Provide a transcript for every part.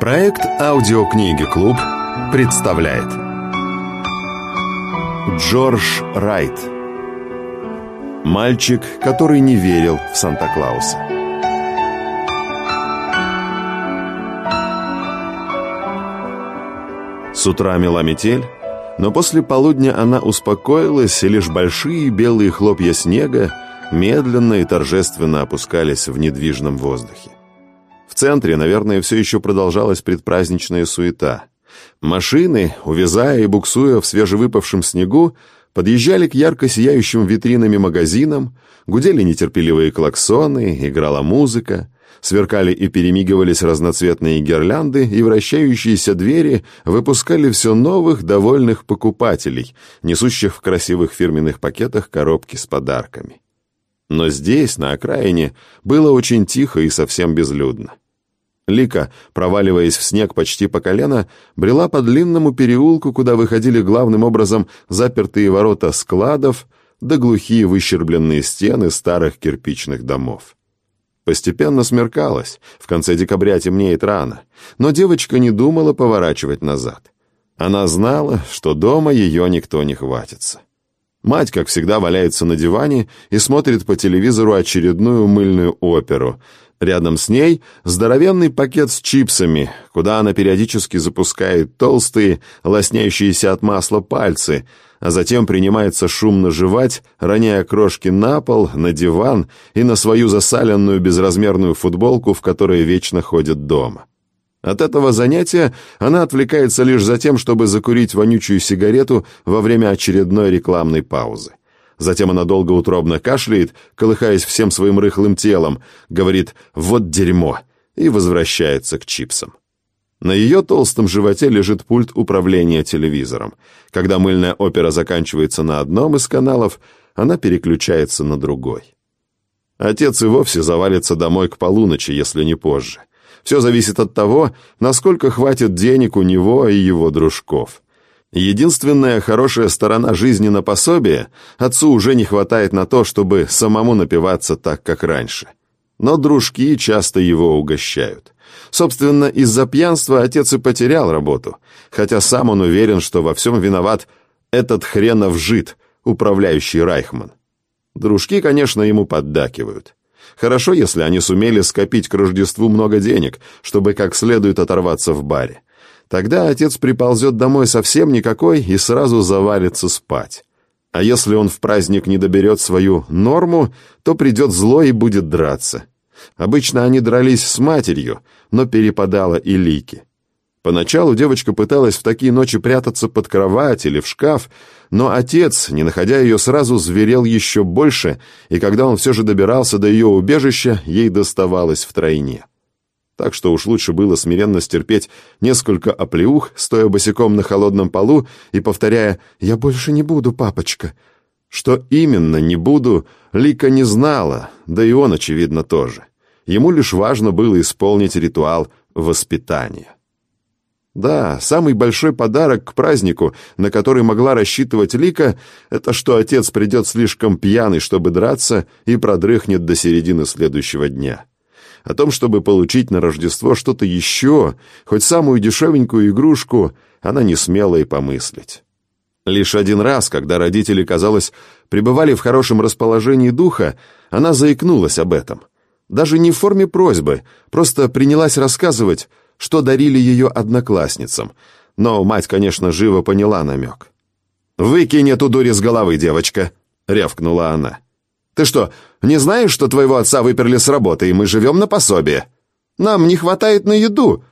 Проект «Аудиокниги Клуб» представляет. Джордж Райт. Мальчик, который не верил в Санта-Клауса. С утра мела метель, но после полудня она успокоилась, и лишь большие белые хлопья снега медленно и торжественно опускались в недвижном воздухе. Центре, наверное, все еще продолжалась предпраздничная суета. Машины, увязая и буксуя в свежевыпавшем снегу, подъезжали к ярко сияющим витринами магазинам, гудели нетерпеливые клаксоны, играла музыка, сверкали и перемигивались разноцветные гирлянды, и вращающиеся двери выпускали все новых довольных покупателей, несущих в красивых фирменных пакетах коробки с подарками. Но здесь, на окраине, было очень тихо и совсем безлюдно. Лика, проваливаясь в снег почти по колено, брела по длинному переулку, куда выходили главным образом запертые ворота складов да глухие выщербленные стены старых кирпичных домов. Постепенно смеркалось, в конце декабря темнеет рано, но девочка не думала поворачивать назад. Она знала, что дома ее никто не хватится. Мать, как всегда, валяется на диване и смотрит по телевизору очередную мыльную оперу. Рядом с ней здоровенный пакет с чипсами, куда она периодически запускает толстые, лоснящиеся от масла пальцы, а затем принимается шумно жевать, роняя крошки на пол, на диван и на свою засаленную безразмерную футболку, в которой вечно ходит дома. От этого занятия она отвлекается лишь за тем, чтобы закурить вонючую сигарету во время очередной рекламной паузы. Затем она долго утробно кашляет, колыхаясь всем своим рыхлым телом, говорит «вот дерьмо» и возвращается к чипсам. На ее толстом животе лежит пульт управления телевизором. Когда мыльная опера заканчивается на одном из каналов, она переключается на другой. Отец и вовсе завалится домой к полуночи, если не позже. Все зависит от того, насколько хватит денег у него и его дружков. Единственная хорошая сторона жизни на пособие – отцу уже не хватает на то, чтобы самому напиваться так, как раньше. Но дружки часто его угощают. Собственно, из-за пьянства отец и потерял работу, хотя сам он уверен, что во всем виноват этот хренов жид, управляющий Райхман. Дружки, конечно, ему поддакивают. Хорошо, если они сумели скопить к Рождеству много денег, чтобы как следует оторваться в баре. Тогда отец приползет домой совсем никакой и сразу завалится спать. А если он в праздник не доберет свою норму, то придет злой и будет драться. Обычно они дрались с матерью, но перепадала и Лики. Поначалу девочка пыталась в такие ночи прятаться под кровать или в шкаф, но отец, не находя ее сразу, зверел еще больше, и когда он все же добирался до ее убежища, ей доставалось втройне. Так что уж лучше было смиренно стерпеть несколько оплеух, стоя босиком на холодном полу и повторяя «Я больше не буду, папочка». Что именно «не буду» Лика не знала, да и он, очевидно, тоже. Ему лишь важно было исполнить ритуал воспитания. Да, самый большой подарок к празднику, на который могла рассчитывать Лика, это что отец придет слишком пьяный, чтобы драться, и продрыхнет до середины следующего дня. О том, чтобы получить на Рождество что-то еще, хоть самую дешевенькую игрушку, она не смела и помыслить. Лишь один раз, когда родители, казалось, пребывали в хорошем расположении духа, она заикнулась об этом. Даже не в форме просьбы, просто принялась рассказывать, что дарили ее одноклассницам, но мать, конечно, живо поняла намек. «Выкинь эту дурь из головы, девочка!» — рявкнула она. «Ты что, не знаешь, что твоего отца выперли с работы, и мы живем на пособие? Нам не хватает на еду!»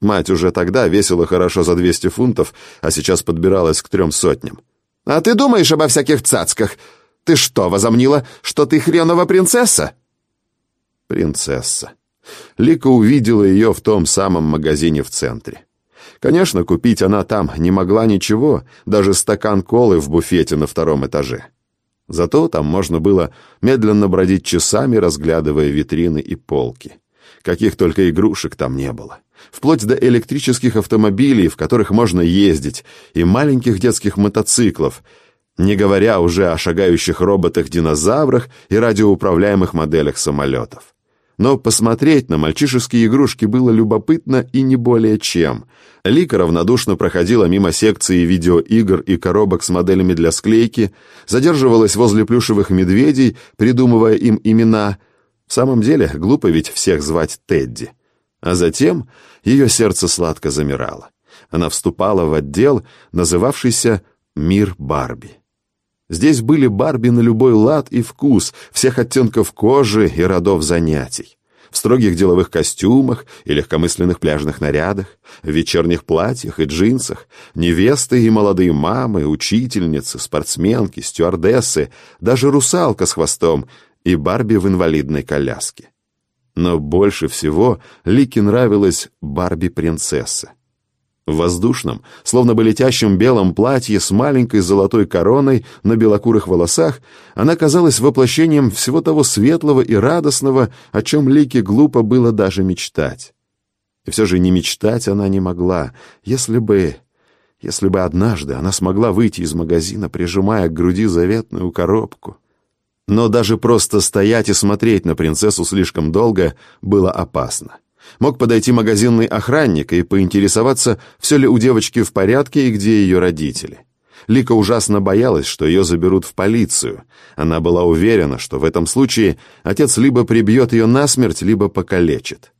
Мать уже тогда весила хорошо за 200 фунтов, а сейчас подбиралась к трем сотням. «А ты думаешь обо всяких цацках? Ты что, возомнила, что ты хренова принцесса?» «Принцесса. Лика увидела ее в том самом магазине в центре. Конечно, купить она там не могла ничего, даже стакан колы в буфете на втором этаже. Зато там можно было медленно бродить часами, разглядывая витрины и полки. Каких только игрушек там не было. Вплоть до электрических автомобилей, в которых можно ездить, и маленьких детских мотоциклов, не говоря уже о шагающих роботах-динозаврах и радиоуправляемых моделях самолетов. Но посмотреть на мальчишеские игрушки было любопытно и не более чем. Лика равнодушно проходила мимо секции видеоигр и коробок с моделями для склейки, задерживалась возле плюшевых медведей, придумывая им имена. В самом деле, глупо ведь всех звать Тедди. А затем ее сердце сладко замирало. Она вступала в отдел, называвшийся «Мир Барби». Здесь были Барби на любой лад и вкус, всех оттенков кожи и родов занятий. В строгих деловых костюмах и легкомысленных пляжных нарядах, в вечерних платьях и джинсах, невесты и молодые мамы, учительницы, спортсменки, стюардессы, даже русалка с хвостом и Барби в инвалидной коляске. Но больше всего Лике нравилась Барби-принцесса. В воздушном, словно бы летящем белом платье с маленькой золотой короной на белокурых волосах, она казалась воплощением всего того светлого и радостного, о чем Лике глупо было даже мечтать. И все же не мечтать она не могла, если бы... Если бы однажды она смогла выйти из магазина, прижимая к груди заветную коробку. Но даже просто стоять и смотреть на принцессу слишком долго было опасно. Мог подойти магазинный охранник и поинтересоваться, все ли у девочки в порядке и где ее родители. Лика ужасно боялась, что ее заберут в полицию. Она была уверена, что в этом случае отец либо прибьет ее насмерть, либо покалечит.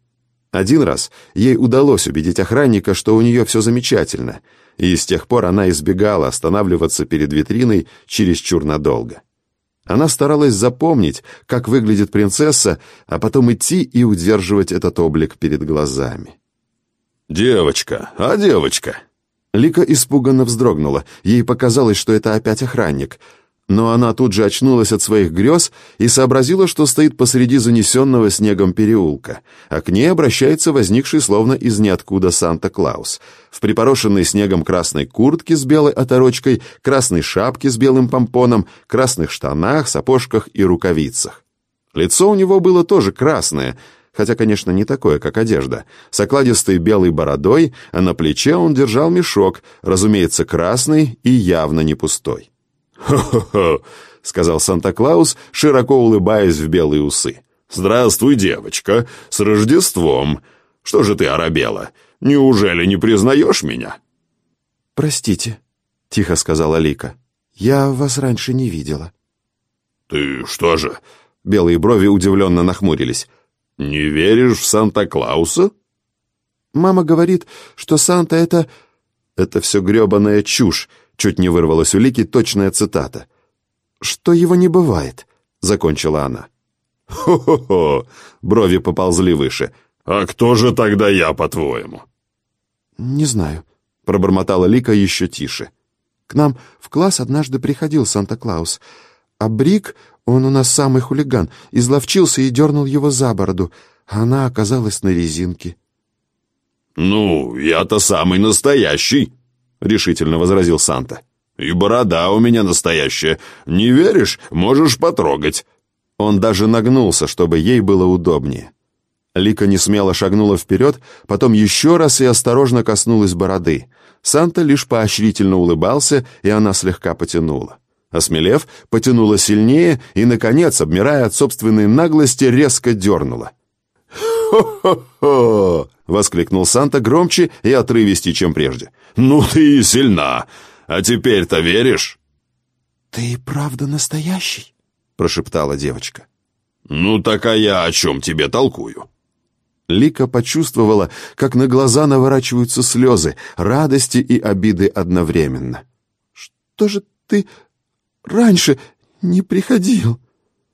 Один раз ей удалось убедить охранника, что у нее все замечательно, и с тех пор она избегала останавливаться перед витриной чересчур надолго. Она старалась запомнить, как выглядит принцесса, а потом идти и удерживать этот облик перед глазами. «Девочка, а девочка?» Лика испуганно вздрогнула. Ей показалось, что это опять охранник. Но она тут же очнулась от своих грез и сообразила, что стоит посреди занесенного снегом переулка, а к ней обращается возникший словно из ниоткуда Санта-Клаус. В припорошенной снегом красной куртке с белой оторочкой, красной шапке с белым помпоном, красных штанах, сапожках и рукавицах. Лицо у него было тоже красное, хотя, конечно, не такое, как одежда, с окладистой белой бородой, а на плече он держал мешок, разумеется, красный и явно не пустой. «Хо-хо-хо», — сказал Санта-Клаус, широко улыбаясь в белые усы. «Здравствуй, девочка, с Рождеством! Что же ты оробела? Неужели не признаешь меня?» «Простите», — тихо сказала Лика. «Я вас раньше не видела». «Ты что же?» Белые брови удивленно нахмурились. «Не веришь в Санта-Клауса?» «Мама говорит, что Санта — это...» «Это все гребаная чушь», Чуть не вырвалась у Лики точная цитата. «Что его не бывает», — закончила она. «Хо-хо-хо!» — брови поползли выше. «А кто же тогда я, по-твоему?» «Не знаю», — пробормотала Лика еще тише. «К нам в класс однажды приходил Санта-Клаус, а Брик, он у нас самый хулиган, изловчился и дернул его за бороду, а она оказалась на резинке». «Ну, я-то самый настоящий», — решительно возразил Санта. «И борода у меня настоящая. Не веришь? Можешь потрогать». Он даже нагнулся, чтобы ей было удобнее. Лика не смело шагнула вперед, потом еще раз и осторожно коснулась бороды. Санта лишь поощрительно улыбался, и она слегка потянула. Осмелев, потянула сильнее и, наконец, обмирая от собственной наглости, резко дернула. «Хо-хо-хо!» — воскликнул Санта громче и отрывистей, чем прежде. «Ну ты и сильна! А теперь-то веришь?» «Ты правда настоящий?» — прошептала девочка. «Ну так а я о чем тебе толкую?» Лика почувствовала, как на глаза наворачиваются слезы, радости и обиды одновременно. «Что же ты раньше не приходил?»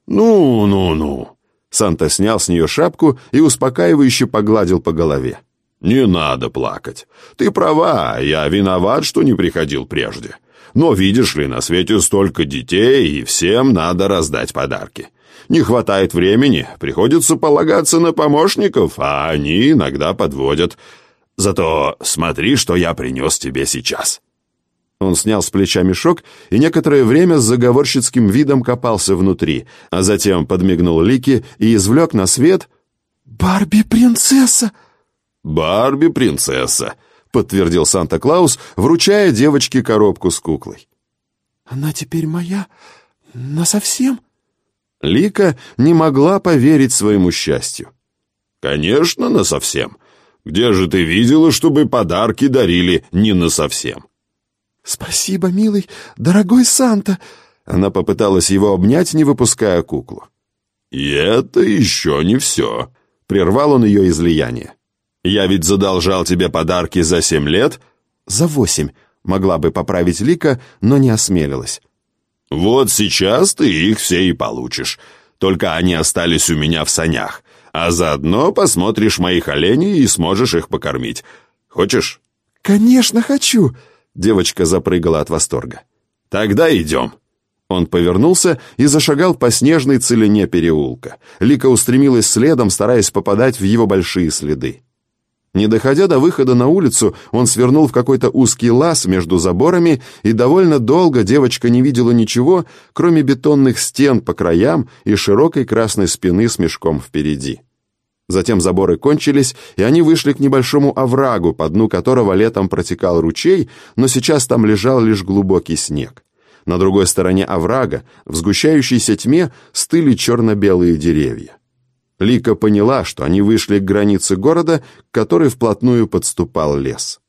«Ну, ну, ну!» Санта снял с нее шапку и успокаивающе погладил по голове. «Не надо плакать. Ты права, я виноват, что не приходил прежде. Но видишь ли, на свете столько детей, и всем надо раздать подарки. Не хватает времени, приходится полагаться на помощников, а они иногда подводят. Зато смотри, что я принес тебе сейчас». Он снял с плеча мешок и некоторое время с заговорщицким видом копался внутри, а затем подмигнул Лики и извлек на свет... «Барби-принцесса!» «Барби-принцесса!» — подтвердил Санта-Клаус, вручая девочке коробку с куклой. «Она теперь моя? Насовсем?» Лика не могла поверить своему счастью. «Конечно, насовсем. Где же ты видела, чтобы подарки дарили не насовсем?» «Спасибо, милый, дорогой Санта!» Она попыталась его обнять, не выпуская куклу. «И это еще не все», — прервал он ее излияние. «Я ведь задолжал тебе подарки за семь лет?» «За восемь», — могла бы поправить Лика, но не осмелилась. «Вот сейчас ты их все и получишь. Только они остались у меня в санях. А заодно посмотришь моих оленей и сможешь их покормить. Хочешь?» «Конечно хочу!» Девочка запрыгала от восторга. «Тогда идем!» Он повернулся и зашагал по снежной целине переулка. Лика устремилась следом, стараясь попадать в его большие следы. Не доходя до выхода на улицу, он свернул в какой-то узкий лаз между заборами, и довольно долго девочка не видела ничего, кроме бетонных стен по краям и широкой красной спины с мешком впереди. Затем заборы кончились, и они вышли к небольшому оврагу, по дну которого летом протекал ручей, но сейчас там лежал лишь глубокий снег. На другой стороне оврага, в сгущающейся тьме, стыли черно-белые деревья. Лика поняла, что они вышли к границе города, к которой вплотную подступал лес.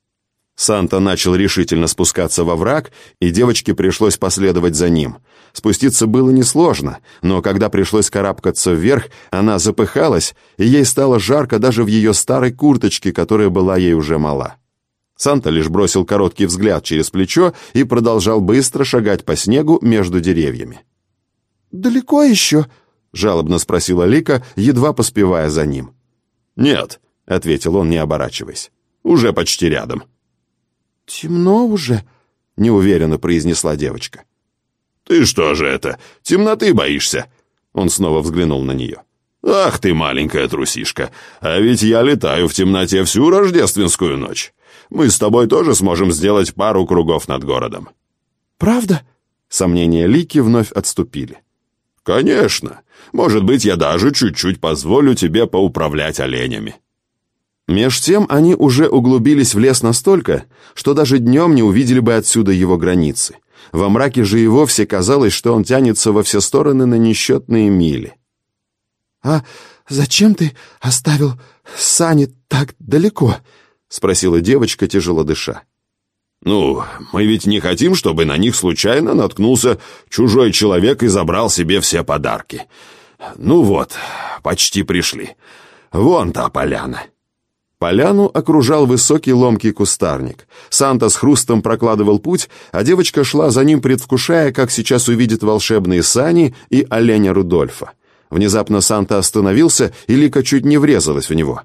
Санта начал решительно спускаться во враг, и девочке пришлось последовать за ним. Спуститься было несложно, но когда пришлось карабкаться вверх, она запыхалась, и ей стало жарко даже в ее старой курточке, которая была ей уже мала. Санта лишь бросил короткий взгляд через плечо и продолжал быстро шагать по снегу между деревьями. «Далеко еще?» жалобно спросила Лика, едва поспевая за ним. «Нет», — ответил он, не оборачиваясь. «Уже почти рядом». «Темно уже», — неуверенно произнесла девочка. «Ты что же это, темноты боишься?» Он снова взглянул на нее. «Ах ты, маленькая трусишка, а ведь я летаю в темноте всю рождественскую ночь. Мы с тобой тоже сможем сделать пару кругов над городом». «Правда?» Сомнения Лики вновь отступили. «Конечно. Может быть, я даже чуть-чуть позволю тебе поуправлять оленями». Меж тем они уже углубились в лес настолько, что даже днем не увидели бы отсюда его границы. Во мраке же и вовсе казалось, что он тянется во все стороны на несчетные мили. «А зачем ты оставил сани так далеко?» — спросила девочка, тяжело дыша. «Ну, мы ведь не хотим, чтобы на них случайно наткнулся чужой человек и забрал себе все подарки. Ну вот, почти пришли. Вон та поляна». Поляну окружал высокий ломкий кустарник. Санта с хрустом прокладывал путь, а девочка шла за ним, предвкушая, как сейчас увидит волшебные сани и оленя Рудольфа. Внезапно Санта остановился, и Лика чуть не врезалась в него.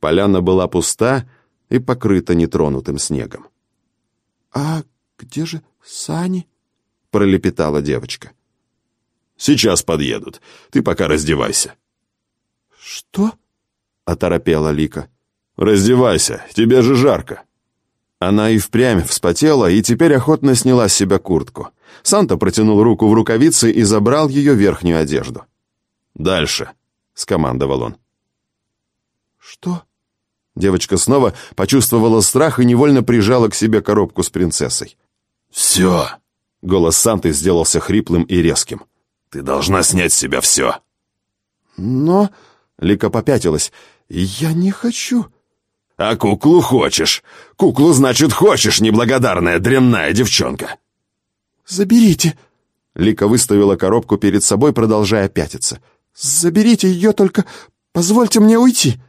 Поляна была пуста и покрыта нетронутым снегом. «А где же сани?» — пролепетала девочка. «Сейчас подъедут. Ты пока раздевайся». «Что?» — оторопела Лика. «Раздевайся, тебе же жарко». Она и впрямь вспотела и теперь охотно сняла с себя куртку. Санта протянул руку в рукавицы и забрал ее верхнюю одежду. «Дальше», — скомандовал он. «Что?» Девочка снова почувствовала страх и невольно прижала к себе коробку с принцессой. «Все!» — голос Санты сделался хриплым и резким. «Ты должна снять с себя все!» «Но...» — Лика попятилась. «Я не хочу...» «А куклу хочешь? Куклу, значит, хочешь, неблагодарная дрянная девчонка!» «Заберите!» Лика выставила коробку перед собой, продолжая пятиться. «Заберите ее, только позвольте мне уйти!»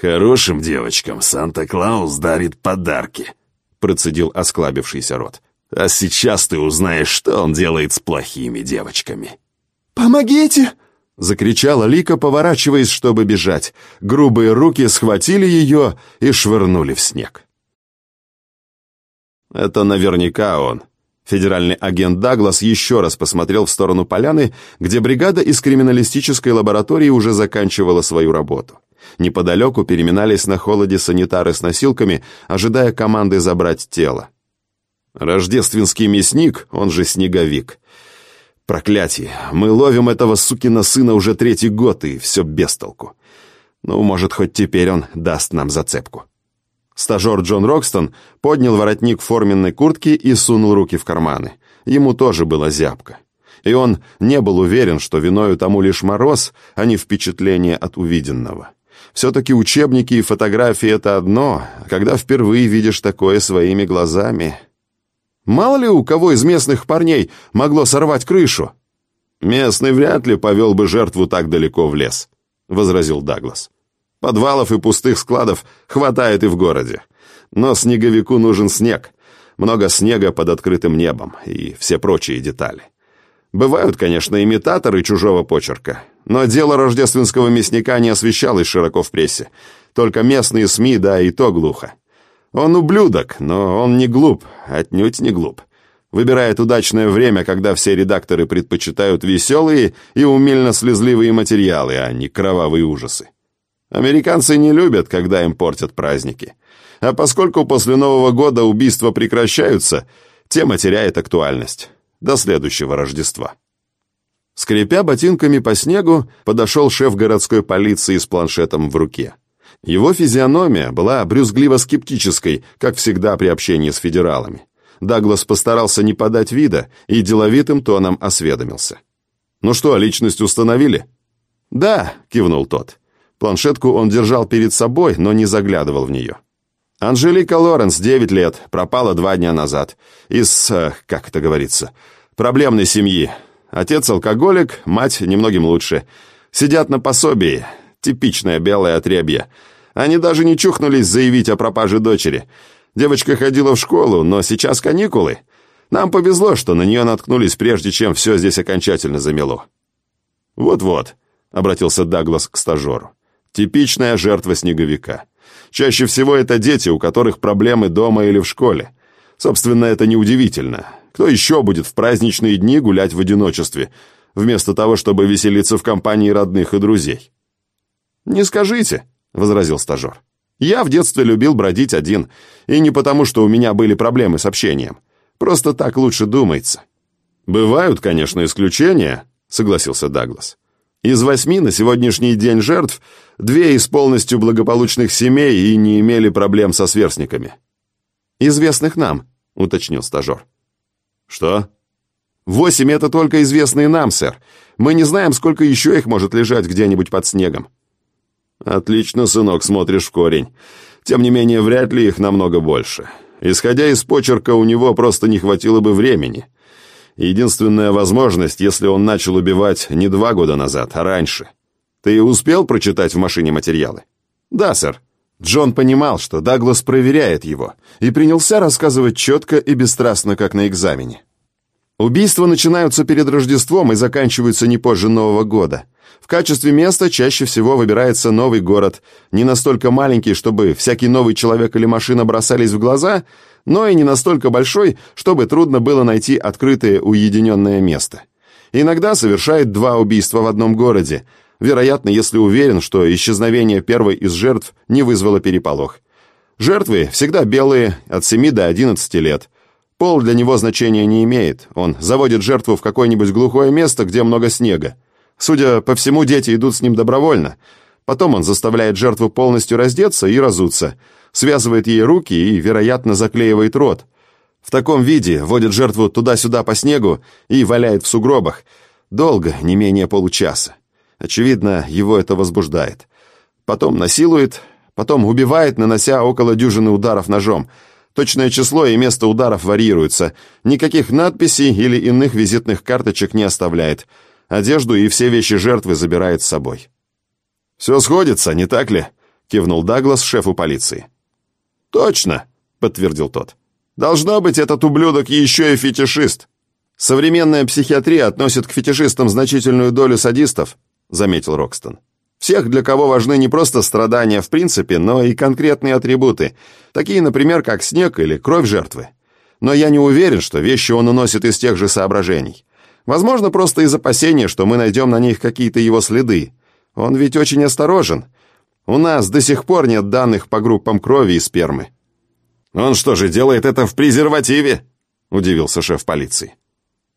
«Хорошим девочкам Санта-Клаус дарит подарки», — процедил осклабившийся рот. «А сейчас ты узнаешь, что он делает с плохими девочками». «Помогите!» — закричала Лика, поворачиваясь, чтобы бежать. Грубые руки схватили ее и швырнули в снег. Это наверняка он. Федеральный агент Даглас еще раз посмотрел в сторону поляны, где бригада из криминалистической лаборатории уже заканчивала свою работу. Неподалеку переминались на холоде санитары с носилками, ожидая команды забрать тело. Рождественский мясник, он же снеговик. Проклятие, мы ловим этого сукина сына уже третий год, и все без толку. Ну, может, хоть теперь он даст нам зацепку. Стажер Джон Рокстон поднял воротник форменной куртки и сунул руки в карманы. Ему тоже было зябко. И он не был уверен, что виною тому лишь мороз, а не впечатление от увиденного. Все-таки учебники и фотографии — это одно, когда впервые видишь такое своими глазами. Мало ли у кого из местных парней могло сорвать крышу? Местный вряд ли повел бы жертву так далеко в лес, — возразил Даглас. Подвалов и пустых складов хватает и в городе. Но снеговику нужен снег. Много снега под открытым небом и все прочие детали. Бывают, конечно, имитаторы чужого почерка, но дело рождественского мясника не освещалось широко в прессе. Только местные СМИ, да и то глухо. Он ублюдок, но он не глуп, отнюдь не глуп. Выбирает удачное время, когда все редакторы предпочитают веселые и умильно-слезливые материалы, а не кровавые ужасы. Американцы не любят, когда им портят праздники. А поскольку после Нового года убийства прекращаются, тема теряет актуальность. До следующего Рождества. Скрипя ботинками по снегу, подошел шеф городской полиции с планшетом в руке. Его физиономия была брюзгливо-скептической, как всегда при общении с федералами. Даглас постарался не подать вида и деловитым тоном осведомился. «Ну что, личность установили?» «Да», — кивнул тот. Планшетку он держал перед собой, но не заглядывал в нее. Анжелика Лоренс, 9 лет, пропала два дня назад. Из, э, как это говорится, проблемной семьи. Отец алкоголик, мать немногим лучше. Сидят на пособии. Типичное белое отребье. Они даже не чухнулись заявить о пропаже дочери. Девочка ходила в школу, но сейчас каникулы. Нам повезло, что на нее наткнулись, прежде чем все здесь окончательно замело. «Вот-вот», — обратился Даглас к стажеру. Типичная жертва снеговика. Чаще всего это дети, у которых проблемы дома или в школе. Собственно, это неудивительно. Кто еще будет в праздничные дни гулять в одиночестве, вместо того, чтобы веселиться в компании родных и друзей? «Не скажите», — возразил стажер. «Я в детстве любил бродить один, и не потому, что у меня были проблемы с общением. Просто так лучше думается». «Бывают, конечно, исключения», — согласился Даглас. Из восьми на сегодняшний день жертв две из полностью благополучных семей и не имели проблем со сверстниками. «Известных нам», — уточнил стажер. «Что?» «Восемь — это только известные нам, сэр. Мы не знаем, сколько еще их может лежать где-нибудь под снегом». «Отлично, сынок, смотришь в корень. Тем не менее, вряд ли их намного больше. Исходя из почерка, у него просто не хватило бы времени». Единственная возможность, если он начал убивать не два года назад, а раньше. Ты успел прочитать в машине материалы? Да, сэр. Джон понимал, что Даглас проверяет его, и принялся рассказывать четко и бесстрастно, как на экзамене. Убийства начинаются перед Рождеством и заканчиваются не позже Нового года. В качестве места чаще всего выбирается новый город, не настолько маленький, чтобы всякий новый человек или машина бросались в глаза, но и не настолько большой, чтобы трудно было найти открытое уединенное место. Иногда совершает два убийства в одном городе, вероятно, если уверен, что исчезновение первой из жертв не вызвало переполох. Жертвы всегда белые, от 7 до 11 лет. Пол для него значения не имеет, он заводит жертву в какое-нибудь глухое место, где много снега. Судя по всему, дети идут с ним добровольно. Потом он заставляет жертву полностью раздеться и разуться – связывает ей руки и, вероятно, заклеивает рот. В таком виде водит жертву туда-сюда по снегу и валяет в сугробах. Долго, не менее получаса. Очевидно, его это возбуждает. Потом насилует, потом убивает, нанося около дюжины ударов ножом. Точное число и место ударов варьируются. Никаких надписей или иных визитных карточек не оставляет. Одежду и все вещи жертвы забирает с собой. «Все сходится, не так ли?» — кивнул Даглас шефу полиции. «Точно», — подтвердил тот. «Должно быть, этот ублюдок еще и фетишист». «Современная психиатрия относит к фетишистам значительную долю садистов», — заметил Рокстон. «Всех, для кого важны не просто страдания в принципе, но и конкретные атрибуты, такие, например, как снег или кровь жертвы. Но я не уверен, что вещи он уносит из тех же соображений. Возможно, просто из опасения, что мы найдем на них какие-то его следы. Он ведь очень осторожен, у нас до сих пор нет данных по группам крови и спермы». «Он что же, делает это в презервативе?» — удивился шеф полиции.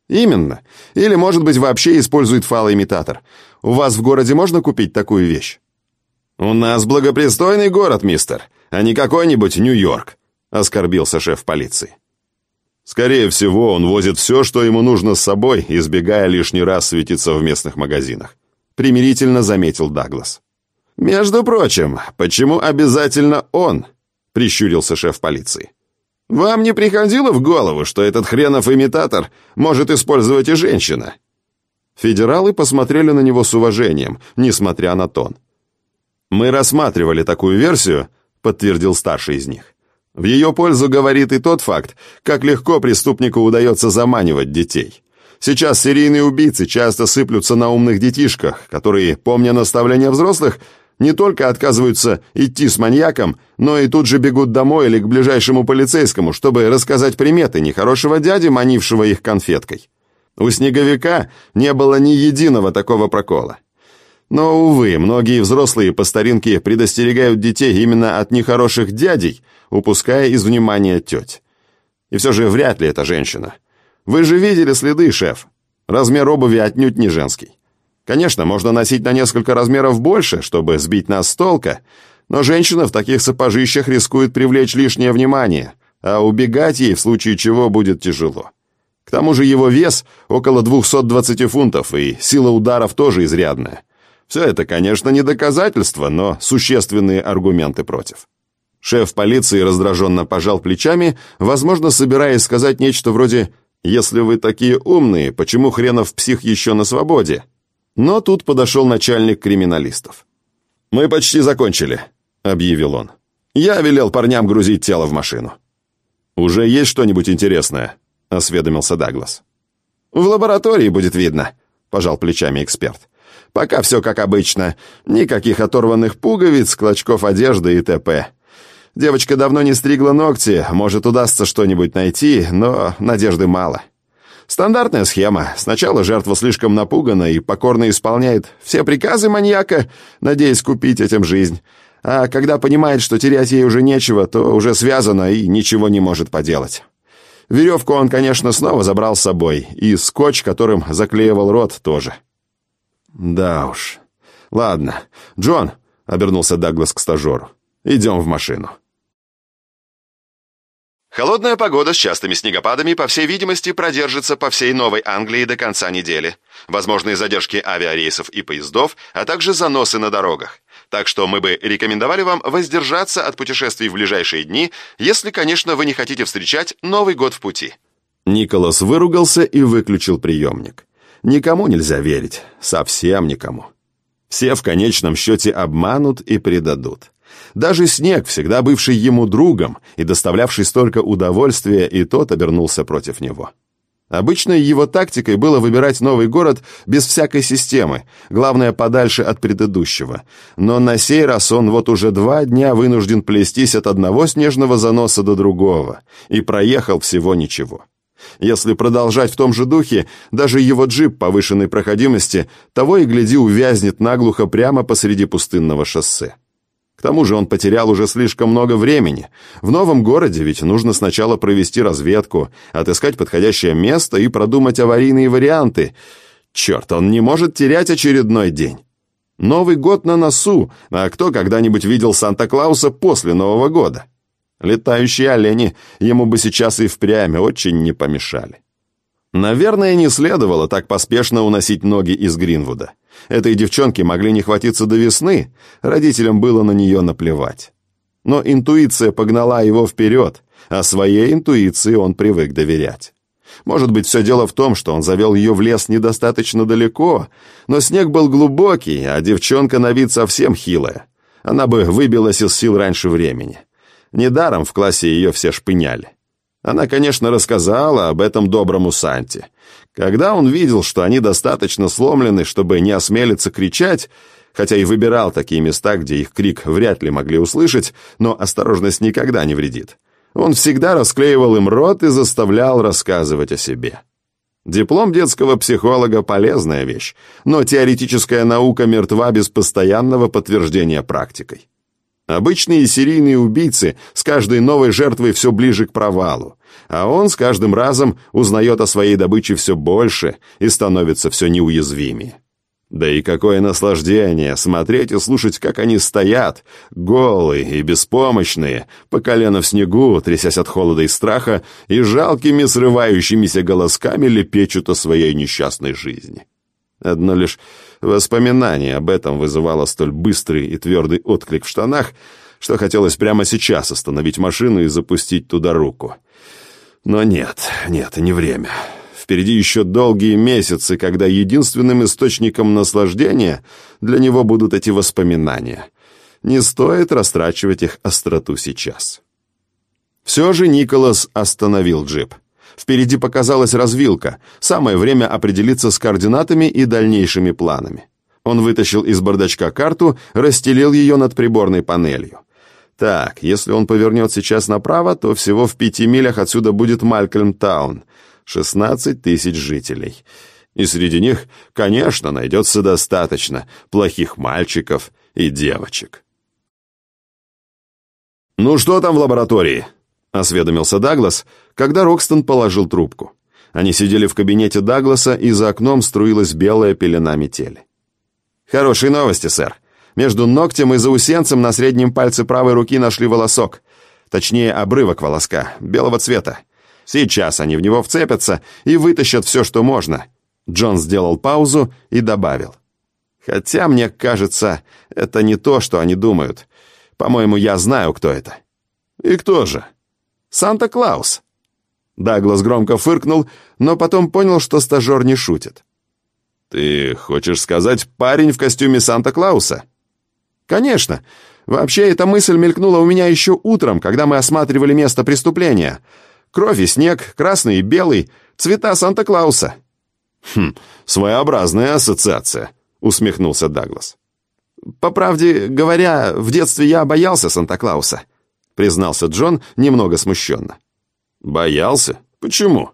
«Именно. Или, может быть, вообще использует фалоимитатор. У вас в городе можно купить такую вещь?» «У нас благопристойный город, мистер, а не какой-нибудь Нью-Йорк», — оскорбился шеф полиции. Скорее всего, он возит все, что ему нужно с собой, избегая лишний раз светиться в местных магазинах. Примирительно заметил Даглас. «Между прочим, почему обязательно он?» — прищурился шеф полиции. «Вам не приходило в голову, что этот хренов имитатор может использовать и женщина?» Федералы посмотрели на него с уважением, несмотря на тон. «Мы рассматривали такую версию», — подтвердил старший из них. «В ее пользу говорит и тот факт, как легко преступнику удается заманивать детей. Сейчас серийные убийцы часто сыплются на умных детишках, которые, помня наставления взрослых, не только отказываются идти с маньяком, но и тут же бегут домой или к ближайшему полицейскому, чтобы рассказать приметы нехорошего дяди, манившего их конфеткой. У снеговика не было ни единого такого прокола. Но, увы, многие взрослые по старинке предостерегают детей именно от нехороших дядей, упуская из внимания теть. И все же вряд ли это женщина. Вы же видели следы, шеф. Размер обуви отнюдь не женский. Конечно, можно носить на несколько размеров больше, чтобы сбить нас с толка, но женщина в таких сапожищах рискует привлечь лишнее внимание, а убегать ей в случае чего будет тяжело. К тому же его вес около 220 фунтов, и сила ударов тоже изрядная. Все это, конечно, не доказательство, но существенные аргументы против. Шеф полиции раздраженно пожал плечами, возможно, собираясь сказать нечто вроде «Если вы такие умные, почему хренов псих еще на свободе?» Но тут подошел начальник криминалистов. «Мы почти закончили», — объявил он. «Я велел парням грузить тело в машину». «Уже есть что-нибудь интересное?» — осведомился Даглас. «В лаборатории будет видно», — пожал плечами эксперт. «Пока все как обычно. Никаких оторванных пуговиц, клочков одежды и т.п. Девочка давно не стригла ногти, может, удастся что-нибудь найти, но надежды мало. Стандартная схема. Сначала жертва слишком напугана и покорно исполняет все приказы маньяка, надеясь купить этим жизнь. А когда понимает, что терять ей уже нечего, то уже связана и ничего не может поделать». Веревку он, конечно, снова забрал с собой, и скотч, которым заклеивал рот, тоже. «Да уж. Ладно. Джон», — обернулся Даглас к стажеру, — «идем в машину». Холодная погода с частыми снегопадами, по всей видимости, продержится по всей Новой Англии до конца недели. Возможные задержки авиарейсов и поездов, а также заносы на дорогах. Так что мы бы рекомендовали вам воздержаться от путешествий в ближайшие дни, если, конечно, вы не хотите встречать Новый год в пути». Николас выругался и выключил приемник. Никому нельзя верить, совсем никому. Все в конечном счете обманут и предадут. Даже Снег, всегда бывший ему другом и доставлявший столько удовольствия, и тот обернулся против него. Обычной его тактикой было выбирать новый город без всякой системы, главное, подальше от предыдущего. Но на сей раз он вот уже два дня вынужден плестись от одного снежного заноса до другого, и проехал всего ничего. Если продолжать в том же духе, даже его джип повышенной проходимости того и гляди увязнет наглухо прямо посреди пустынного шоссе. Тому же он потерял уже слишком много времени. В новом городе ведь нужно сначала провести разведку, отыскать подходящее место и продумать аварийные варианты. Черт, он не может терять очередной день. Новый год на носу, а кто когда-нибудь видел Санта-Клауса после Нового года? Летающие олени ему бы сейчас и впрямь очень не помешали. Наверное, не следовало так поспешно уносить ноги из Гринвуда. Этой девчонке могли не хватиться до весны, родителям было на нее наплевать. Но интуиция погнала его вперед, а своей интуиции он привык доверять. Может быть, все дело в том, что он завел ее в лес недостаточно далеко, но снег был глубокий, а девчонка на вид совсем хилая. Она бы выбилась из сил раньше времени. Недаром в классе ее все шпыняли. Она, конечно, рассказала об этом доброму Санте. Когда он видел, что они достаточно сломлены, чтобы не осмелиться кричать, хотя и выбирал такие места, где их крик вряд ли могли услышать, но осторожность никогда не вредит, он всегда расклеивал им рот и заставлял рассказывать о себе. Диплом детского психолога – полезная вещь, но теоретическая наука мертва без постоянного подтверждения практикой. Обычные серийные убийцы с каждой новой жертвой все ближе к провалу, а он с каждым разом узнает о своей добыче все больше и становится все неуязвимее. Да и какое наслаждение смотреть и слушать, как они стоят, голые и беспомощные, по колено в снегу, трясясь от холода и страха, и жалкими срывающимися голосками лепечут о своей несчастной жизни. Одно лишь воспоминание об этом вызывало столь быстрый и твердый отклик в штанах, что хотелось прямо сейчас остановить машину и запустить туда руку. Но нет, нет, не время. Впереди еще долгие месяцы, когда единственным источником наслаждения для него будут эти воспоминания. Не стоит растрачивать их остроту сейчас. Все же Николас остановил джип. Впереди показалась развилка. Самое время определиться с координатами и дальнейшими планами. Он вытащил из бардачка карту, расстелил ее над приборной панелью. Так, если он повернет сейчас направо, то всего в пяти милях отсюда будет Малькольм-таун. 16 тысяч жителей. И среди них, конечно, найдется достаточно плохих мальчиков и девочек. «Ну что там в лаборатории?» — осведомился Даглас, когда Рокстон положил трубку. Они сидели в кабинете Дагласа, и за окном струилась белая пелена метели. «Хорошие новости, сэр. Между ногтем и заусенцем на среднем пальце правой руки нашли волосок. Точнее, обрывок волоска, белого цвета. Сейчас они в него вцепятся и вытащат все, что можно». Джон сделал паузу и добавил. «Хотя, мне кажется, это не то, что они думают. По-моему, я знаю, кто это». «И кто же?» «Санта-Клаус». Даглас громко фыркнул, но потом понял, что стажер не шутит. «Ты хочешь сказать, парень в костюме Санта-Клауса?» «Конечно. Вообще, эта мысль мелькнула у меня еще утром, когда мы осматривали место преступления. Кровь и снег, красный и белый, цвета Санта-Клауса». «Хм, своеобразная ассоциация», — усмехнулся Даглас. «По правде говоря, в детстве я боялся Санта-Клауса», — признался Джон немного смущенно. «Боялся? Почему?»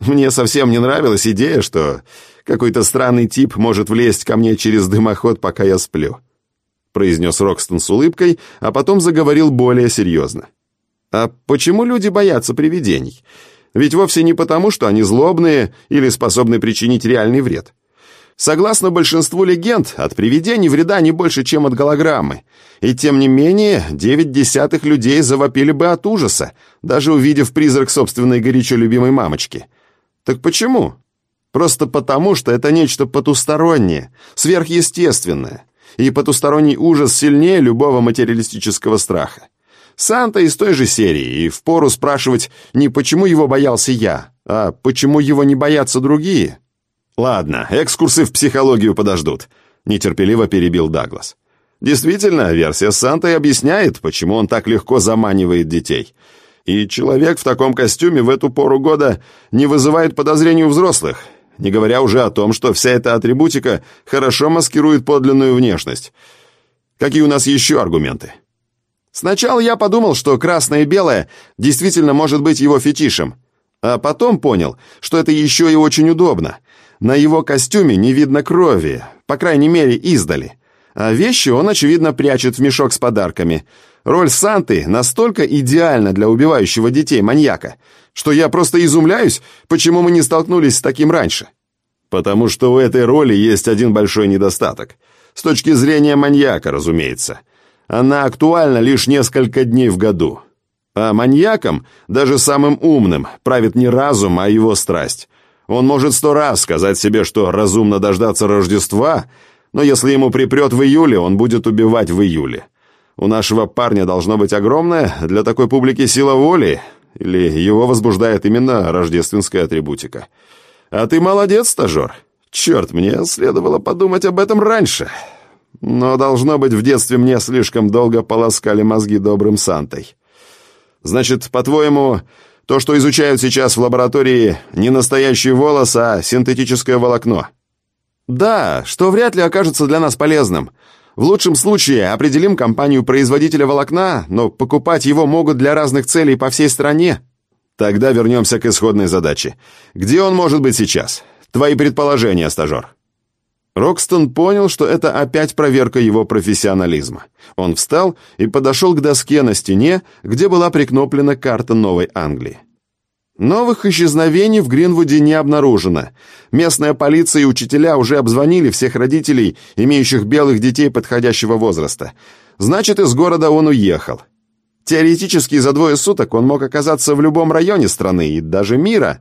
«Мне совсем не нравилась идея, что какой-то странный тип может влезть ко мне через дымоход, пока я сплю», — произнес Рокстон с улыбкой, а потом заговорил более серьезно. А почему люди боятся привидений? Ведь вовсе не потому, что они злобные или способны причинить реальный вред. Согласно большинству легенд, от привидений вреда не больше, чем от голограммы. И тем не менее, девять десятых людей завопили бы от ужаса, даже увидев призрак собственной горячо любимой мамочки. Так почему? Просто потому, что это нечто потустороннее, сверхъестественное. И потусторонний ужас сильнее любого материалистического страха. Санта из той же серии, и впору спрашивать не почему его боялся я, а почему его не боятся другие. Ладно, экскурсы в психологию подождут, нетерпеливо перебил Даглас. Действительно, версия с Сантой объясняет, почему он так легко заманивает детей. И человек в таком костюме в эту пору года не вызывает подозрений у взрослых, не говоря уже о том, что вся эта атрибутика хорошо маскирует подлинную внешность. Какие у нас еще аргументы? Сначала я подумал, что красное и белое действительно может быть его фетишем, а потом понял, что это еще и очень удобно. На его костюме не видно крови, по крайней мере, издали. А вещи он, очевидно, прячет в мешок с подарками. Роль Санты настолько идеальна для убивающего детей маньяка, что я просто изумляюсь, почему мы не столкнулись с таким раньше. Потому что у этой роли есть один большой недостаток. С точки зрения маньяка, разумеется. Она актуальна лишь несколько дней в году. А маньяком, даже самым умным, правит не разум, а его страсть. Он может сто раз сказать себе, что разумно дождаться Рождества, но если ему припрет в июле, он будет убивать в июле. У нашего парня должно быть огромная для такой публики сила воли, или его возбуждает именно рождественская атрибутика. А ты молодец, стажер. Черт, мне следовало подумать об этом раньше. Но, должно быть, в детстве мне слишком долго полоскали мозги добрым Сантой. Значит, по-твоему, то, что изучают сейчас в лаборатории, не настоящий волос, а синтетическое волокно? Да, что вряд ли окажется для нас полезным. В лучшем случае определим компанию-производителя волокна, но покупать его могут для разных целей по всей стране. Тогда вернемся к исходной задаче. Где он может быть сейчас? Твои предположения, стажер. Рокстон понял, что это опять проверка его профессионализма. Он встал и подошел к доске на стене, где была прикноплена карта Новой Англии. Новых исчезновений в Гринвуде не обнаружено. Местная полиция и учителя уже обзвонили всех родителей, имеющих белых детей подходящего возраста. Значит, из города он уехал. Теоретически за двое суток он мог оказаться в любом районе страны и даже мира.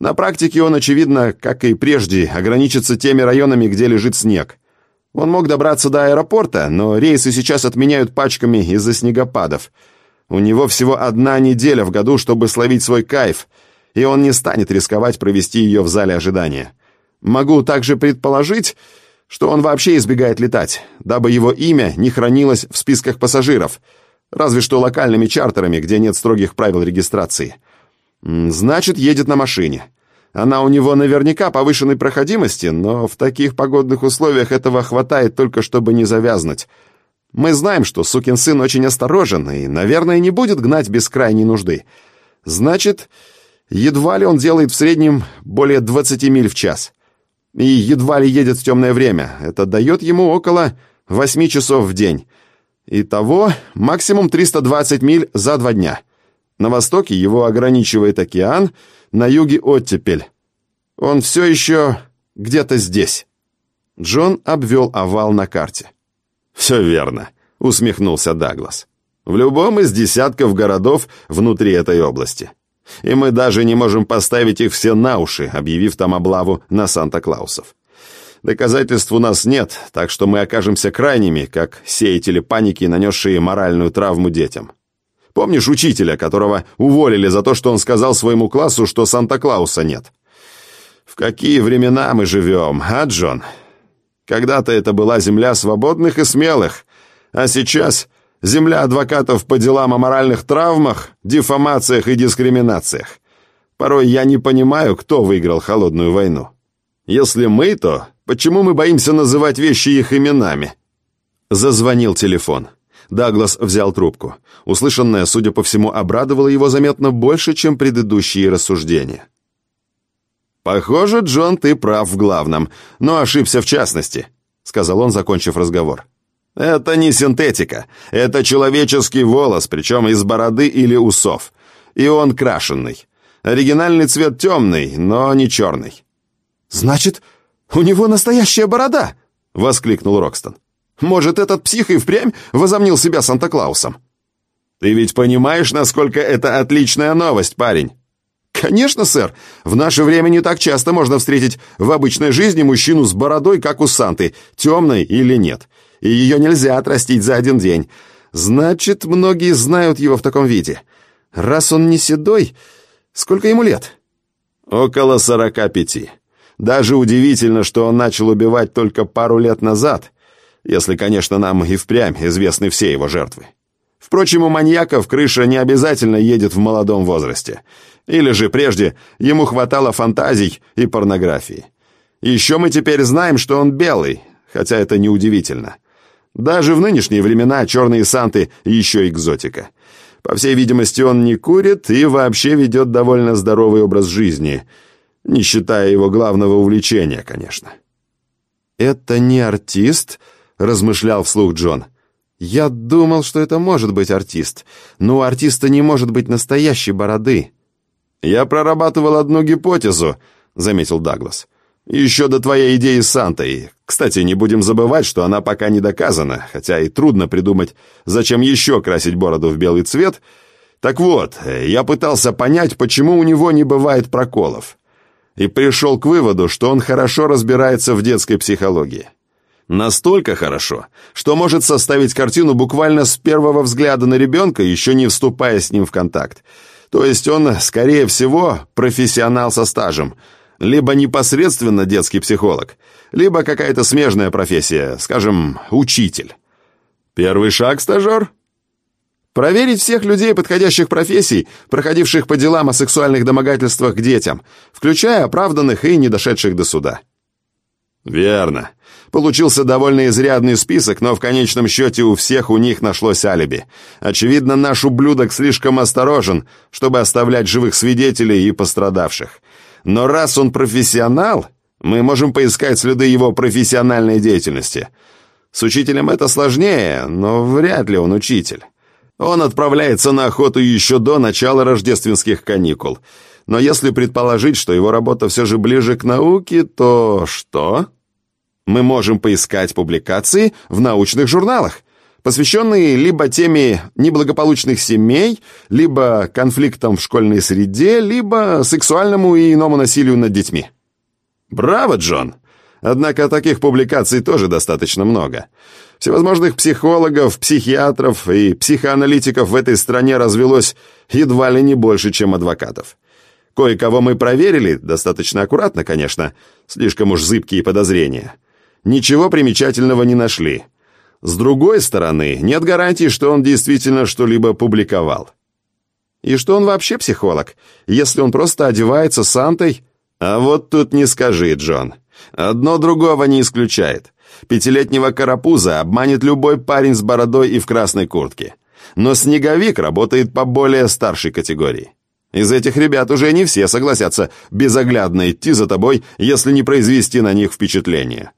На практике он, очевидно, как и прежде, ограничится теми районами, где лежит снег. Он мог добраться до аэропорта, но рейсы сейчас отменяют пачками из-за снегопадов – у него всего одна неделя в году, чтобы словить свой кайф, и он не станет рисковать провести ее в зале ожидания. Могу также предположить, что он вообще избегает летать, дабы его имя не хранилось в списках пассажиров, разве что локальными чартерами, где нет строгих правил регистрации. Значит, едет на машине. Она у него наверняка повышенной проходимости, но в таких погодных условиях этого хватает только, чтобы не завязнуть. Мы знаем, что сукин сын очень осторожен и, наверное, не будет гнать без крайней нужды. Значит, едва ли он делает в среднем более 20 миль в час. И едва ли едет в темное время. Это дает ему около 8 часов в день. Итого максимум 320 миль за два дня. На востоке его ограничивает океан, на юге оттепель. Он все еще где-то здесь. Джон обвел овал на карте. «Все верно», — усмехнулся Даглас. «В любом из десятков городов внутри этой области. И мы даже не можем поставить их все на уши, объявив там облаву на Санта-Клаусов. Доказательств у нас нет, так что мы окажемся крайними, как сеятели паники, нанесшие моральную травму детям. Помнишь учителя, которого уволили за то, что он сказал своему классу, что Санта-Клауса нет? В какие времена мы живем, а, Джон?» Когда-то это была земля свободных и смелых, а сейчас земля адвокатов по делам о моральных травмах, дефамациях и дискриминациях. Порой я не понимаю, кто выиграл холодную войну. Если мы, то почему мы боимся называть вещи их именами? Зазвонил телефон. Даглас взял трубку. Услышанное, судя по всему, обрадовало его заметно больше, чем предыдущие рассуждения. «Похоже, Джон, ты прав в главном, но ошибся в частности», — сказал он, закончив разговор. «Это не синтетика. Это человеческий волос, причем из бороды или усов. И он крашенный. Оригинальный цвет темный, но не черный». «Значит, у него настоящая борода!» — воскликнул Рокстон. «Может, этот псих и впрямь возомнил себя Санта-Клаусом?» «Ты ведь понимаешь, насколько это отличная новость, парень?» «Конечно, сэр. В наше время не так часто можно встретить в обычной жизни мужчину с бородой, как у Санты, темной или нет. И ее нельзя отрастить за один день. Значит, многие знают его в таком виде. Раз он не седой, сколько ему лет?» «Около сорока пяти. Даже удивительно, что он начал убивать только пару лет назад, если, конечно, нам и впрямь известны все его жертвы. Впрочем, у маньяков крыша не обязательно едет в молодом возрасте. Или же прежде ему хватало фантазий и порнографии. Еще мы теперь знаем, что он белый, хотя это неудивительно. Даже в нынешние времена черные санты еще экзотика. По всей видимости, он не курит и вообще ведет довольно здоровый образ жизни, не считая его главного увлечения, конечно. «Это не артист?» — размышлял вслух Джон. «Я думал, что это может быть артист, но у артиста не может быть настоящей бороды». «Я прорабатывал одну гипотезу», — заметил Даглас. «Еще до твоей идеи с Сантой. Кстати, не будем забывать, что она пока не доказана, хотя и трудно придумать, зачем еще красить бороду в белый цвет. Так вот, я пытался понять, почему у него не бывает проколов. И пришел к выводу, что он хорошо разбирается в детской психологии. Настолько хорошо, что может составить картину буквально с первого взгляда на ребенка, еще не вступая с ним в контакт. То есть он, скорее всего, профессионал со стажем. Либо непосредственно детский психолог, либо какая-то смежная профессия, скажем, учитель. Первый шаг, стажер? Проверить всех людей подходящих профессий, проходивших по делам о сексуальных домогательствах к детям, включая оправданных и не дошедших до суда. Верно. Получился довольно изрядный список, но в конечном счете у всех у них нашлось алиби. Очевидно, наш ублюдок слишком осторожен, чтобы оставлять живых свидетелей и пострадавших. Но раз он профессионал, мы можем поискать следы его профессиональной деятельности. С учителем это сложнее, но вряд ли он учитель. Он отправляется на охоту еще до начала рождественских каникул. Но если предположить, что его работа все же ближе к науке, то что? Мы можем поискать публикации в научных журналах, посвященные либо теме неблагополучных семей, либо конфликтам в школьной среде, либо сексуальному и иному насилию над детьми. Браво, Джон! Однако таких публикаций тоже достаточно много. Всевозможных психологов, психиатров и психоаналитиков в этой стране развелось едва ли не больше, чем адвокатов. Кое-кого мы проверили, достаточно аккуратно, конечно, слишком уж зыбкие подозрения. Ничего примечательного не нашли. С другой стороны, нет гарантии, что он действительно что-либо публиковал. И что он вообще психолог, если он просто одевается Сантой? А вот тут не скажи, Джон. Одно другого не исключает. Пятилетнего карапуза обманет любой парень с бородой и в красной куртке. Но снеговик работает по более старшей категории. Из этих ребят уже не все согласятся безоглядно идти за тобой, если не произвести на них впечатление.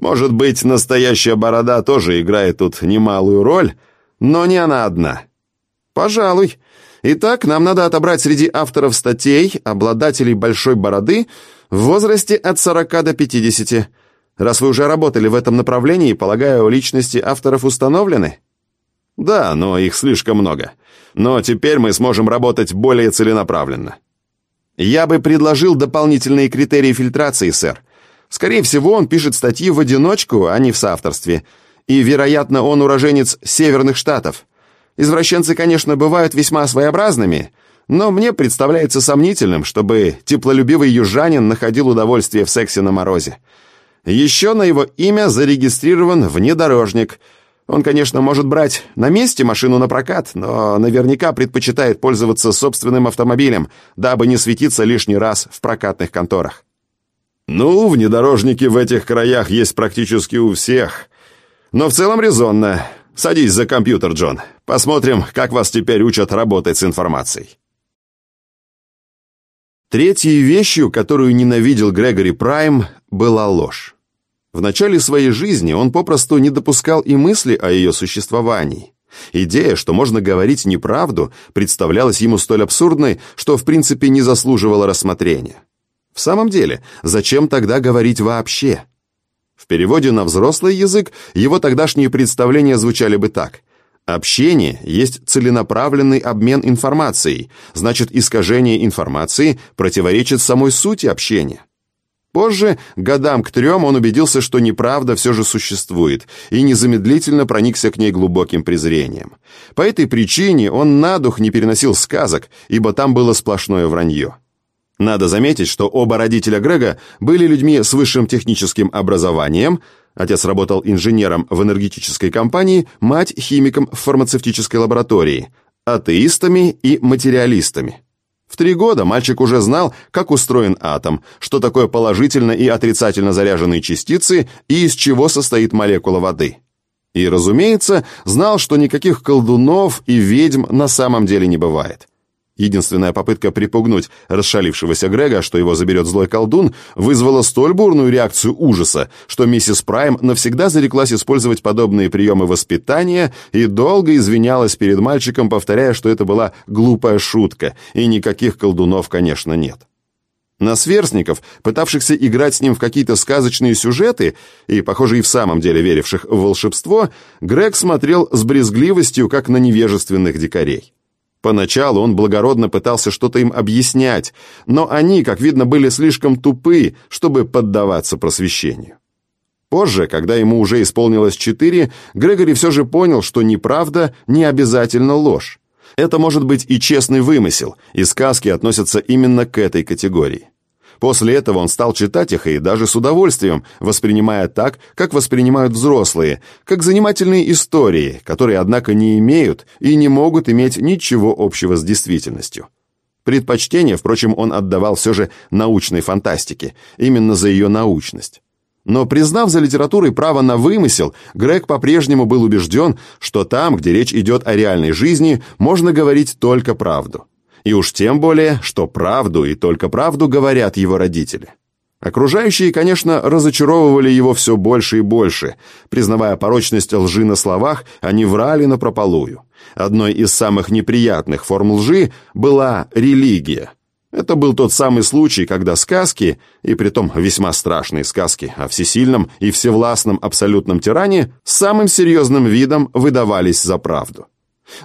Может быть, настоящая борода тоже играет тут немалую роль, но не она одна. Пожалуй. Итак, нам надо отобрать среди авторов статей обладателей большой бороды в возрасте от 40 до 50. Раз вы уже работали в этом направлении, полагаю, личности авторов установлены? Да, но их слишком много. Но теперь мы сможем работать более целенаправленно. Я бы предложил дополнительные критерии фильтрации, сэр. Скорее всего, он пишет статьи в одиночку, а не в соавторстве. И, вероятно, он уроженец северных штатов. Извращенцы, конечно, бывают весьма своеобразными, но мне представляется сомнительным, чтобы теплолюбивый южанин находил удовольствие в сексе на морозе. Еще на его имя зарегистрирован внедорожник. Он, конечно, может брать на месте машину на прокат, но наверняка предпочитает пользоваться собственным автомобилем, дабы не светиться лишний раз в прокатных конторах. Ну, внедорожники в этих краях есть практически у всех. Но в целом резонно. Садись за компьютер, Джон. Посмотрим, как вас теперь учат работать с информацией. Третьей вещью, которую ненавидел Грегори Прайм, была ложь. В начале своей жизни он попросту не допускал и мысли о ее существовании. Идея, что можно говорить неправду, представлялась ему столь абсурдной, что в принципе не заслуживала рассмотрения. В самом деле, зачем тогда говорить вообще? В переводе на взрослый язык его тогдашние представления звучали бы так. Общение есть целенаправленный обмен информацией, значит, искажение информации противоречит самой сути общения. Позже, годам к трем, он убедился, что неправда все же существует, и незамедлительно проникся к ней глубоким презрением. По этой причине он на дух не переносил сказок, ибо там было сплошное вранье. Надо заметить, что оба родителя Грега были людьми с высшим техническим образованием, отец работал инженером в энергетической компании, мать – химиком в фармацевтической лаборатории, атеистами и материалистами. В три года мальчик уже знал, как устроен атом, что такое положительно и отрицательно заряженные частицы и из чего состоит молекула воды. И, разумеется, знал, что никаких колдунов и ведьм на самом деле не бывает. Единственная попытка припугнуть расшалившегося Грега, что его заберет злой колдун, вызвала столь бурную реакцию ужаса, что миссис Прайм навсегда зареклась использовать подобные приемы воспитания и долго извинялась перед мальчиком, повторяя, что это была глупая шутка, и никаких колдунов, конечно, нет. На сверстников, пытавшихся играть с ним в какие-то сказочные сюжеты и, похоже, и в самом деле веривших в волшебство, Грег смотрел с брезгливостью, как на невежественных дикарей. Поначалу он благородно пытался что-то им объяснять, но они, как видно, были слишком тупы, чтобы поддаваться просвещению. Позже, когда ему уже исполнилось четыре, Грегори все же понял, что неправда не обязательно ложь. Это может быть и честный вымысел, и сказки относятся именно к этой категории. После этого он стал читать их и даже с удовольствием, воспринимая так, как воспринимают взрослые, как занимательные истории, которые, однако, не имеют и не могут иметь ничего общего с действительностью. Предпочтение, впрочем, он отдавал все же научной фантастике, именно за ее научность. Но признав за литературой право на вымысел, Грег по-прежнему был убежден, что там, где речь идет о реальной жизни, можно говорить только правду. И уж тем более, что правду и только правду говорят его родители. Окружающие, конечно, разочаровывали его все больше и больше. Признавая порочность лжи на словах, они врали напропалую. Одной из самых неприятных форм лжи была религия. Это был тот самый случай, когда сказки, и притом весьма страшные сказки о всесильном и всевластном абсолютном тиране, самым серьезным видом выдавались за правду.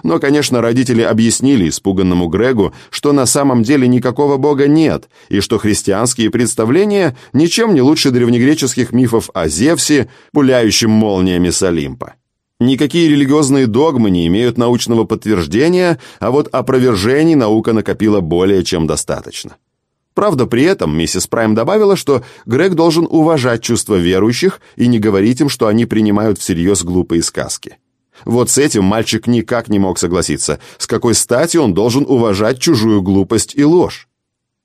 Но, конечно, родители объяснили испуганному Грегу, что на самом деле никакого бога нет, и что христианские представления ничем не лучше древнегреческих мифов о Зевсе, пуляющем молниями с Олимпа. Никакие религиозные догмы не имеют научного подтверждения, а вот опровержений наука накопила более чем достаточно. Правда, при этом миссис Прайм добавила, что Грег должен уважать чувства верующих и не говорить им, что они принимают всерьез глупые сказки. Вот с этим мальчик никак не мог согласиться, с какой стати он должен уважать чужую глупость и ложь.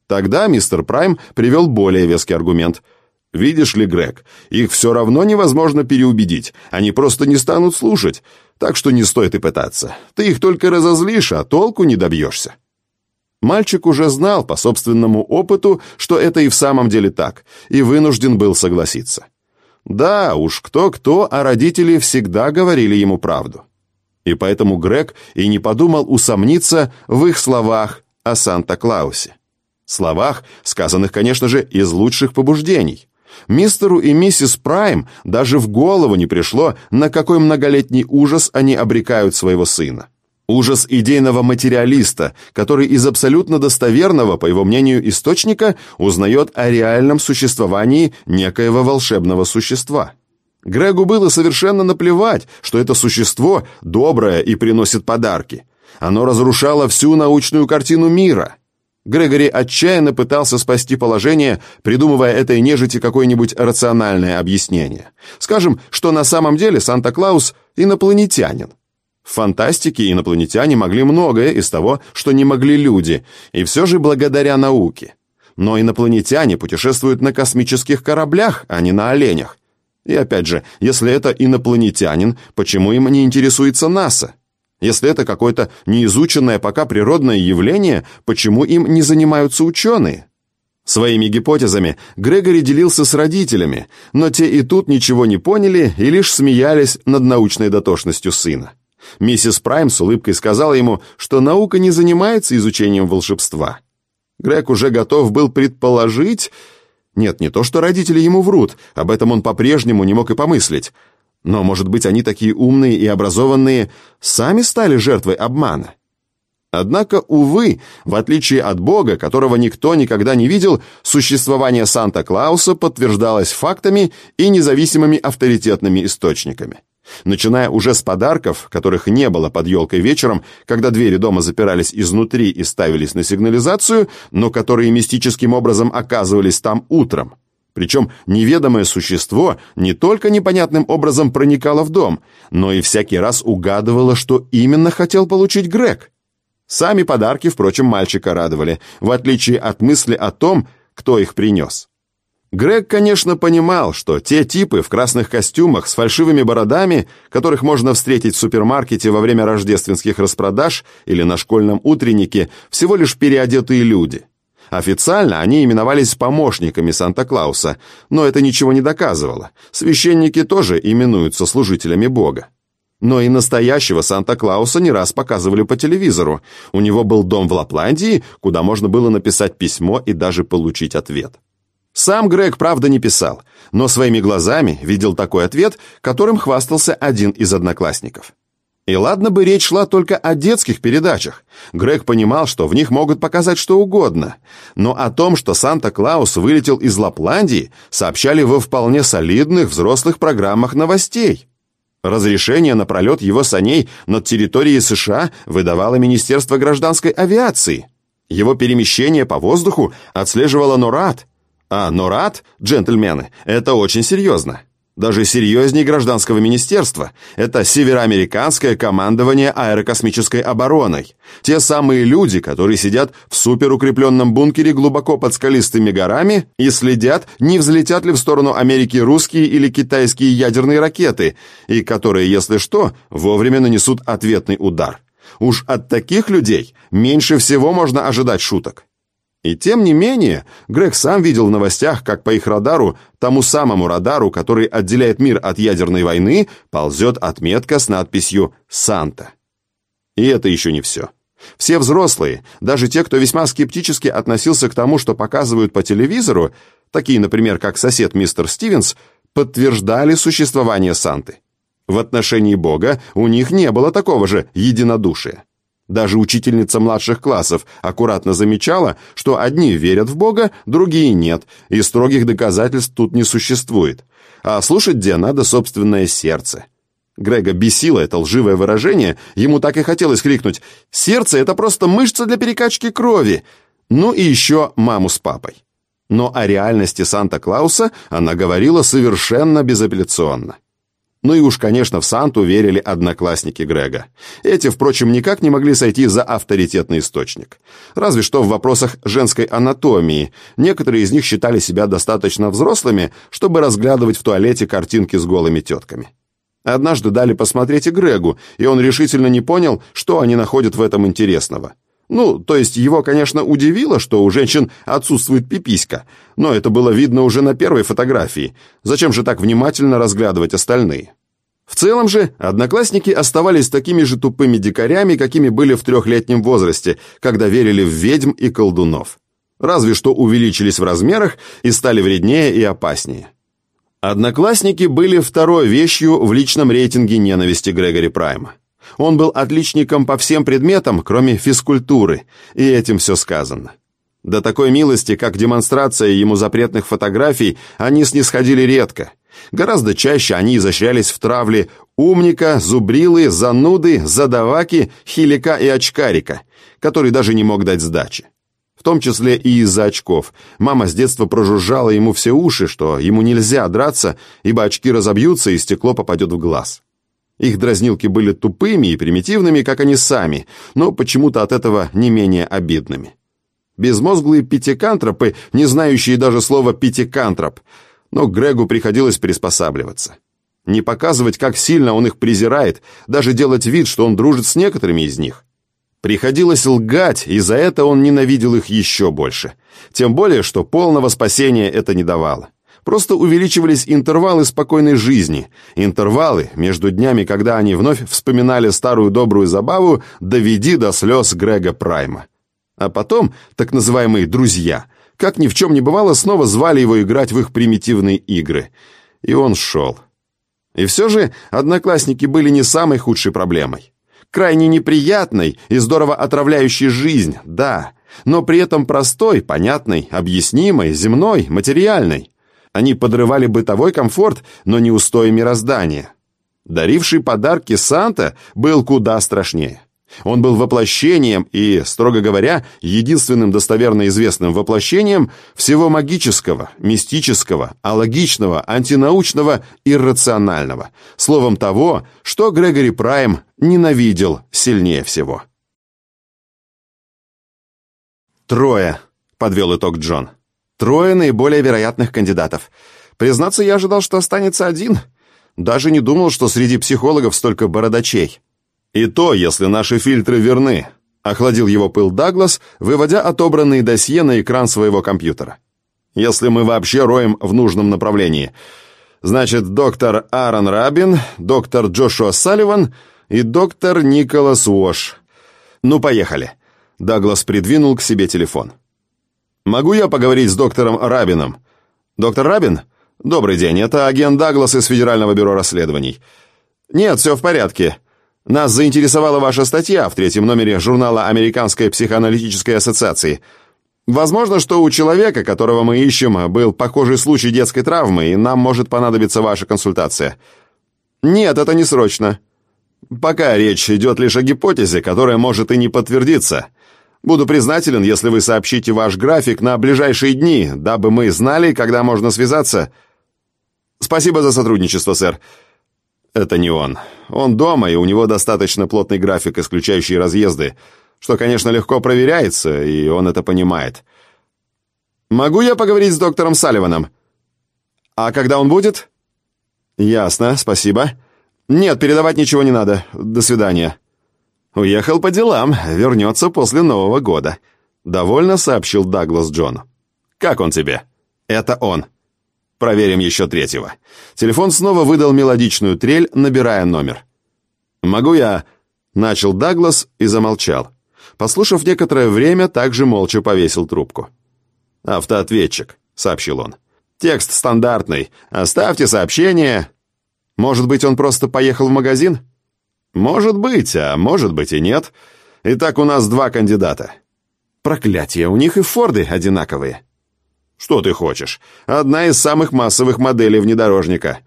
Тогда мистер Прайм привел более веский аргумент. «Видишь ли, Грег, их все равно невозможно переубедить, они просто не станут слушать, так что не стоит и пытаться. Ты их только разозлишь, а толку не добьешься». Мальчик уже знал по собственному опыту, что это и в самом деле так, и вынужден был согласиться. Да, уж кто-кто, а родители всегда говорили ему правду. И поэтому Грег и не подумал усомниться в их словах о Санта-Клаусе. Словах, сказанных, конечно же, из лучших побуждений. Мистеру и миссис Прайм даже в голову не пришло, на какой многолетний ужас они обрекают своего сына. Ужас идейного материалиста, который из абсолютно достоверного, по его мнению, источника узнает о реальном существовании некоего волшебного существа. Грегу было совершенно наплевать, что это существо доброе и приносит подарки. Оно разрушало всю научную картину мира. Грегори отчаянно пытался спасти положение, придумывая этой нежити какое-нибудь рациональное объяснение. Скажем, что на самом деле Санта-Клаус – инопланетянин. В фантастике инопланетяне могли многое из того, что не могли люди, и все же благодаря науке. Но инопланетяне путешествуют на космических кораблях, а не на оленях. И опять же, если это инопланетянин, почему им не интересуется НАСА? Если это какое-то неизученное пока природное явление, почему им не занимаются ученые? Своими гипотезами Грегори делился с родителями, но те и тут ничего не поняли и лишь смеялись над научной дотошностью сына. Миссис Прайм с улыбкой сказала ему, что наука не занимается изучением волшебства. Грег уже готов был предположить... Нет, не то, что родители ему врут, об этом он по-прежнему не мог и помыслить. Но, может быть, они такие умные и образованные сами стали жертвой обмана. Однако, увы, в отличие от Бога, которого никто никогда не видел, существование Санта-Клауса подтверждалось фактами и независимыми авторитетными источниками. Начиная уже с подарков, которых не было под елкой вечером, когда двери дома запирались изнутри и ставились на сигнализацию, но которые мистическим образом оказывались там утром. Причем неведомое существо не только непонятным образом проникало в дом, но и всякий раз угадывало, что именно хотел получить Грег. Сами подарки, впрочем, мальчика радовали, в отличие от мысли о том, кто их принес. Грег, конечно, понимал, что те типы в красных костюмах с фальшивыми бородами, которых можно встретить в супермаркете во время рождественских распродаж или на школьном утреннике, всего лишь переодетые люди. Официально они именовались помощниками Санта-Клауса, но это ничего не доказывало. Священники тоже именуются служителями Бога. Но и настоящего Санта-Клауса не раз показывали по телевизору. У него был дом в Лапландии, куда можно было написать письмо и даже получить ответ. Сам Грег, правда, не писал, но своими глазами видел такой ответ, которым хвастался один из одноклассников. И ладно бы речь шла только о детских передачах. Грег понимал, что в них могут показать что угодно. Но о том, что Санта-Клаус вылетел из Лапландии, сообщали во вполне солидных взрослых программах новостей. Разрешение на пролет его саней над территорией США выдавало Министерство гражданской авиации. Его перемещение по воздуху отслеживало НОРАД – а НОРАД, джентльмены, это очень серьезно. Даже серьезнее гражданского министерства. Это североамериканское командование аэрокосмической обороной. Те самые люди, которые сидят в суперукрепленном бункере глубоко под скалистыми горами и следят, не взлетят ли в сторону Америки русские или китайские ядерные ракеты, и которые, если что, вовремя нанесут ответный удар. Уж от таких людей меньше всего можно ожидать шуток. И тем не менее, Грег сам видел в новостях, как по их радару, тому самому радару, который отделяет мир от ядерной войны, ползет отметка с надписью «Санта». И это еще не все. Все взрослые, даже те, кто весьма скептически относился к тому, что показывают по телевизору, такие, например, как сосед мистер Стивенс, подтверждали существование Санты. В отношении Бога у них не было такого же единодушия. Даже учительница младших классов аккуратно замечала, что одни верят в Бога, другие нет, и строгих доказательств тут не существует. А слушать где надо собственное сердце. Грега бесило это лживое выражение, ему так и хотелось крикнуть «Сердце — это просто мышца для перекачки крови!» Ну и еще маму с папой. Но о реальности Санта-Клауса она говорила совершенно безапелляционно. Ну и уж, конечно, в Санту верили одноклассники Грега. Эти, впрочем, никак не могли сойти за авторитетный источник. Разве что в вопросах женской анатомии. Некоторые из них считали себя достаточно взрослыми, чтобы разглядывать в туалете картинки с голыми тетками. Однажды дали посмотреть и Грегу, и он решительно не понял, что они находят в этом интересного. Ну, то есть его, конечно, удивило, что у женщин отсутствует пиписька, но это было видно уже на первой фотографии. Зачем же так внимательно разглядывать остальные? В целом же, одноклассники оставались такими же тупыми дикарями, какими были в трехлетнем возрасте, когда верили в ведьм и колдунов. Разве что увеличились в размерах и стали вреднее и опаснее. Одноклассники были второй вещью в личном рейтинге ненависти Грегори Прайма. Он был отличником по всем предметам, кроме физкультуры, и этим все сказано. До такой милости, как демонстрация ему запретных фотографий, они снисходили редко. Гораздо чаще они изощрялись в травле умника, зубрилы, зануды, задаваки, хилика и очкарика, который даже не мог дать сдачи. В том числе и из-за очков. Мама с детства прожужжала ему все уши, что ему нельзя драться, ибо очки разобьются и стекло попадет в глаз. Их дразнилки были тупыми и примитивными, как они сами, но почему-то от этого не менее обидными. Безмозглые пятикантропы, не знающие даже слова «пятикантроп», но Грегу приходилось приспосабливаться. Не показывать, как сильно он их презирает, даже делать вид, что он дружит с некоторыми из них. Приходилось лгать, и за это он ненавидел их еще больше. Тем более, что полного спасения это не давало. Просто увеличивались интервалы спокойной жизни, интервалы между днями, когда они вновь вспоминали старую добрую забаву «Доведи до слез Грега Прайма». А потом так называемые «друзья», как ни в чем не бывало, снова звали его играть в их примитивные игры. И он шел. И все же одноклассники были не самой худшей проблемой. Крайне неприятной и здорово отравляющей жизнь, да, но при этом простой, понятной, объяснимой, земной, материальной. Они подрывали бытовой комфорт, но не устои мироздания. Даривший подарки Санта был куда страшнее. Он был воплощением и, строго говоря, единственным достоверно известным воплощением всего магического, мистического, алогичного, антинаучного, иррационального. Словом того, что Грегори Прайм ненавидел сильнее всего. «Трое», — подвел итог Джон. Трое наиболее вероятных кандидатов. Признаться, я ожидал, что останется один. Даже не думал, что среди психологов столько бородачей. И то, если наши фильтры верны, охладил его пыл Даглас, выводя отобранные досье на экран своего компьютера. Если мы вообще роем в нужном направлении. Значит, доктор Аарон Рабин, доктор Джошуа Салливан и доктор Николас Уош. Ну, поехали. Даглас придвинул к себе телефон. Могу я поговорить с доктором Рабином? Доктор Рабин? Добрый день, это агент Даглас из Федерального бюро расследований. Нет, все в порядке. Нас заинтересовала ваша статья в третьем номере журнала Американской психоаналитической ассоциации. Возможно, что у человека, которого мы ищем, был похожий случай детской травмы, и нам может понадобиться ваша консультация. Нет, это не срочно. Пока речь идет лишь о гипотезе, которая может и не подтвердиться – Буду признателен, если вы сообщите ваш график на ближайшие дни, дабы мы знали, когда можно связаться. Спасибо за сотрудничество, сэр. Это не он. Он дома, и у него достаточно плотный график, исключающий разъезды, что, конечно, легко проверяется, и он это понимает. Могу я поговорить с доктором Салливаном? А когда он будет? Ясно, спасибо. Нет, передавать ничего не надо. До свидания. «Уехал по делам, вернется после Нового года», — довольно сообщил Даглас Джон. «Как он тебе?» «Это он». «Проверим еще третьего». Телефон снова выдал мелодичную трель, набирая номер. «Могу я...» — начал Даглас и замолчал. Послушав некоторое время, также молча повесил трубку. «Автоответчик», — сообщил он. «Текст стандартный. Оставьте сообщение». «Может быть, он просто поехал в магазин?» «Может быть, а может быть и нет. Итак, у нас два кандидата». «Проклятие, у них и Форды одинаковые». «Что ты хочешь? Одна из самых массовых моделей внедорожника.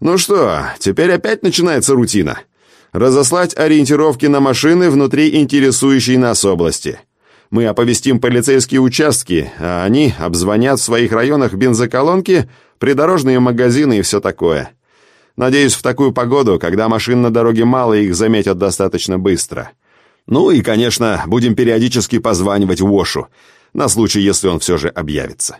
Ну что, теперь опять начинается рутина. Разослать ориентировки на машины внутри интересующей нас области. Мы оповестим полицейские участки, а они обзвонят в своих районах бензоколонки, придорожные магазины и все такое. Надеюсь, в такую погоду, когда машин на дороге мало, их заметят достаточно быстро. Ну и, конечно, будем периодически позванивать Вошу, на случай, если он все же объявится.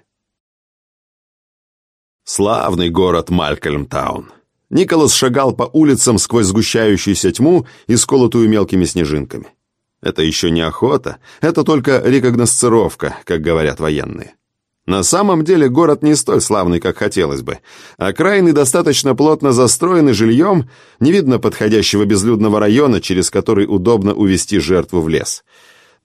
Славный город Малькольмтаун. Николас шагал по улицам сквозь сгущающуюся тьму и сколотую мелкими снежинками. Это еще не охота, это только рекогносцировка, как говорят военные. На самом деле город не столь славный, как хотелось бы. Окраины достаточно плотно застроены жильем, не видно подходящего безлюдного района, через который удобно увести жертву в лес.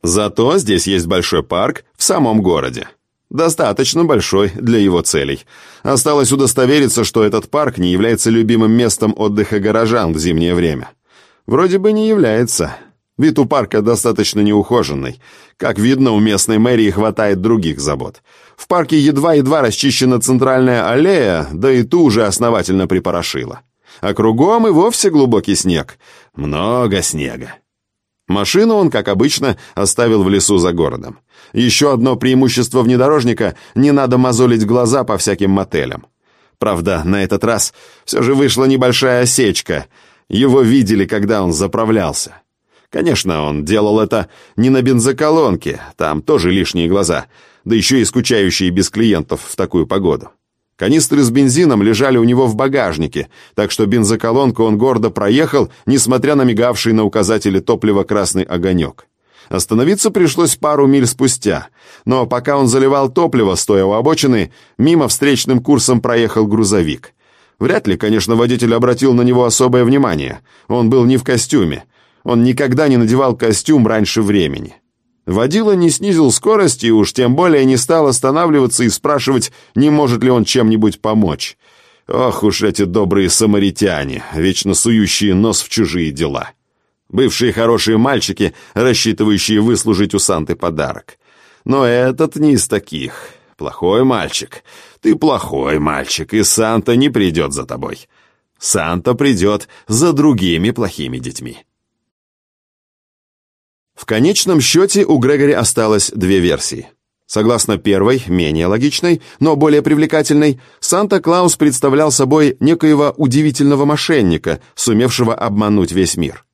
Зато здесь есть большой парк в самом городе. Достаточно большой для его целей. Осталось удостовериться, что этот парк не является любимым местом отдыха горожан в зимнее время. Вроде бы не является. Вид у парка достаточно неухоженный. Как видно, у местной мэрии хватает других забот. В парке едва-едва расчищена центральная аллея, да и ту уже основательно припорошила. А кругом и вовсе глубокий снег. Много снега. Машину он, как обычно, оставил в лесу за городом. Еще одно преимущество внедорожника – не надо мозолить глаза по всяким мотелям. Правда, на этот раз все же вышла небольшая осечка. Его видели, когда он заправлялся. Конечно, он делал это не на бензоколонке, там тоже лишние глаза, да еще и скучающие без клиентов в такую погоду. Канистры с бензином лежали у него в багажнике, так что бензоколонку он гордо проехал, несмотря на мигавший на указателе топлива красный огонек. Остановиться пришлось пару миль спустя, но пока он заливал топливо, стоя у обочины, мимо встречным курсом проехал грузовик. Вряд ли, конечно, водитель обратил на него особое внимание. Он был не в костюме. Он никогда не надевал костюм раньше времени. Водила не снизил скорость и уж тем более не стал останавливаться и спрашивать, не может ли он чем-нибудь помочь. Ох уж эти добрые самаритяне, вечно сующие нос в чужие дела. Бывшие хорошие мальчики, рассчитывающие выслужить у Санты подарок. Но этот не из таких. Плохой мальчик. Ты плохой мальчик, и Санта не придет за тобой. Санта придет за другими плохими детьми. В конечном счете у Грегори осталось две версии. Согласно первой, менее логичной, но более привлекательной, Санта-Клаус представлял собой некоего удивительного мошенника, сумевшего обмануть весь мир.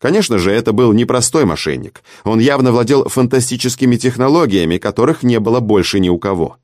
Конечно же, это был непростой мошенник. Он явно владел фантастическими технологиями, которых не было больше ни у кого.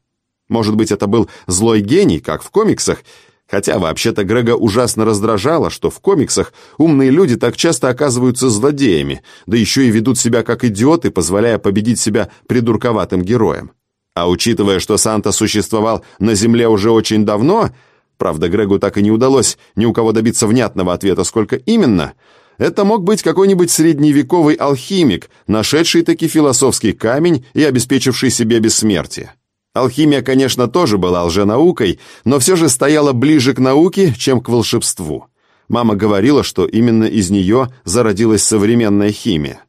Может быть, это был злой гений, как в комиксах, Хотя вообще-то Грега ужасно раздражало, что в комиксах умные люди так часто оказываются злодеями, да еще и ведут себя как идиоты, позволяя победить себя придурковатым героем. А учитывая, что Санта существовал на Земле уже очень давно, правда, Грегу так и не удалось ни у кого добиться внятного ответа, сколько именно, это мог быть какой-нибудь средневековый алхимик, нашедший таки философский камень и обеспечивший себе бессмертие. Алхимия, конечно, тоже была лженаукой, но все же стояла ближе к науке, чем к волшебству. Мама говорила, что именно из нее зародилась современная химия.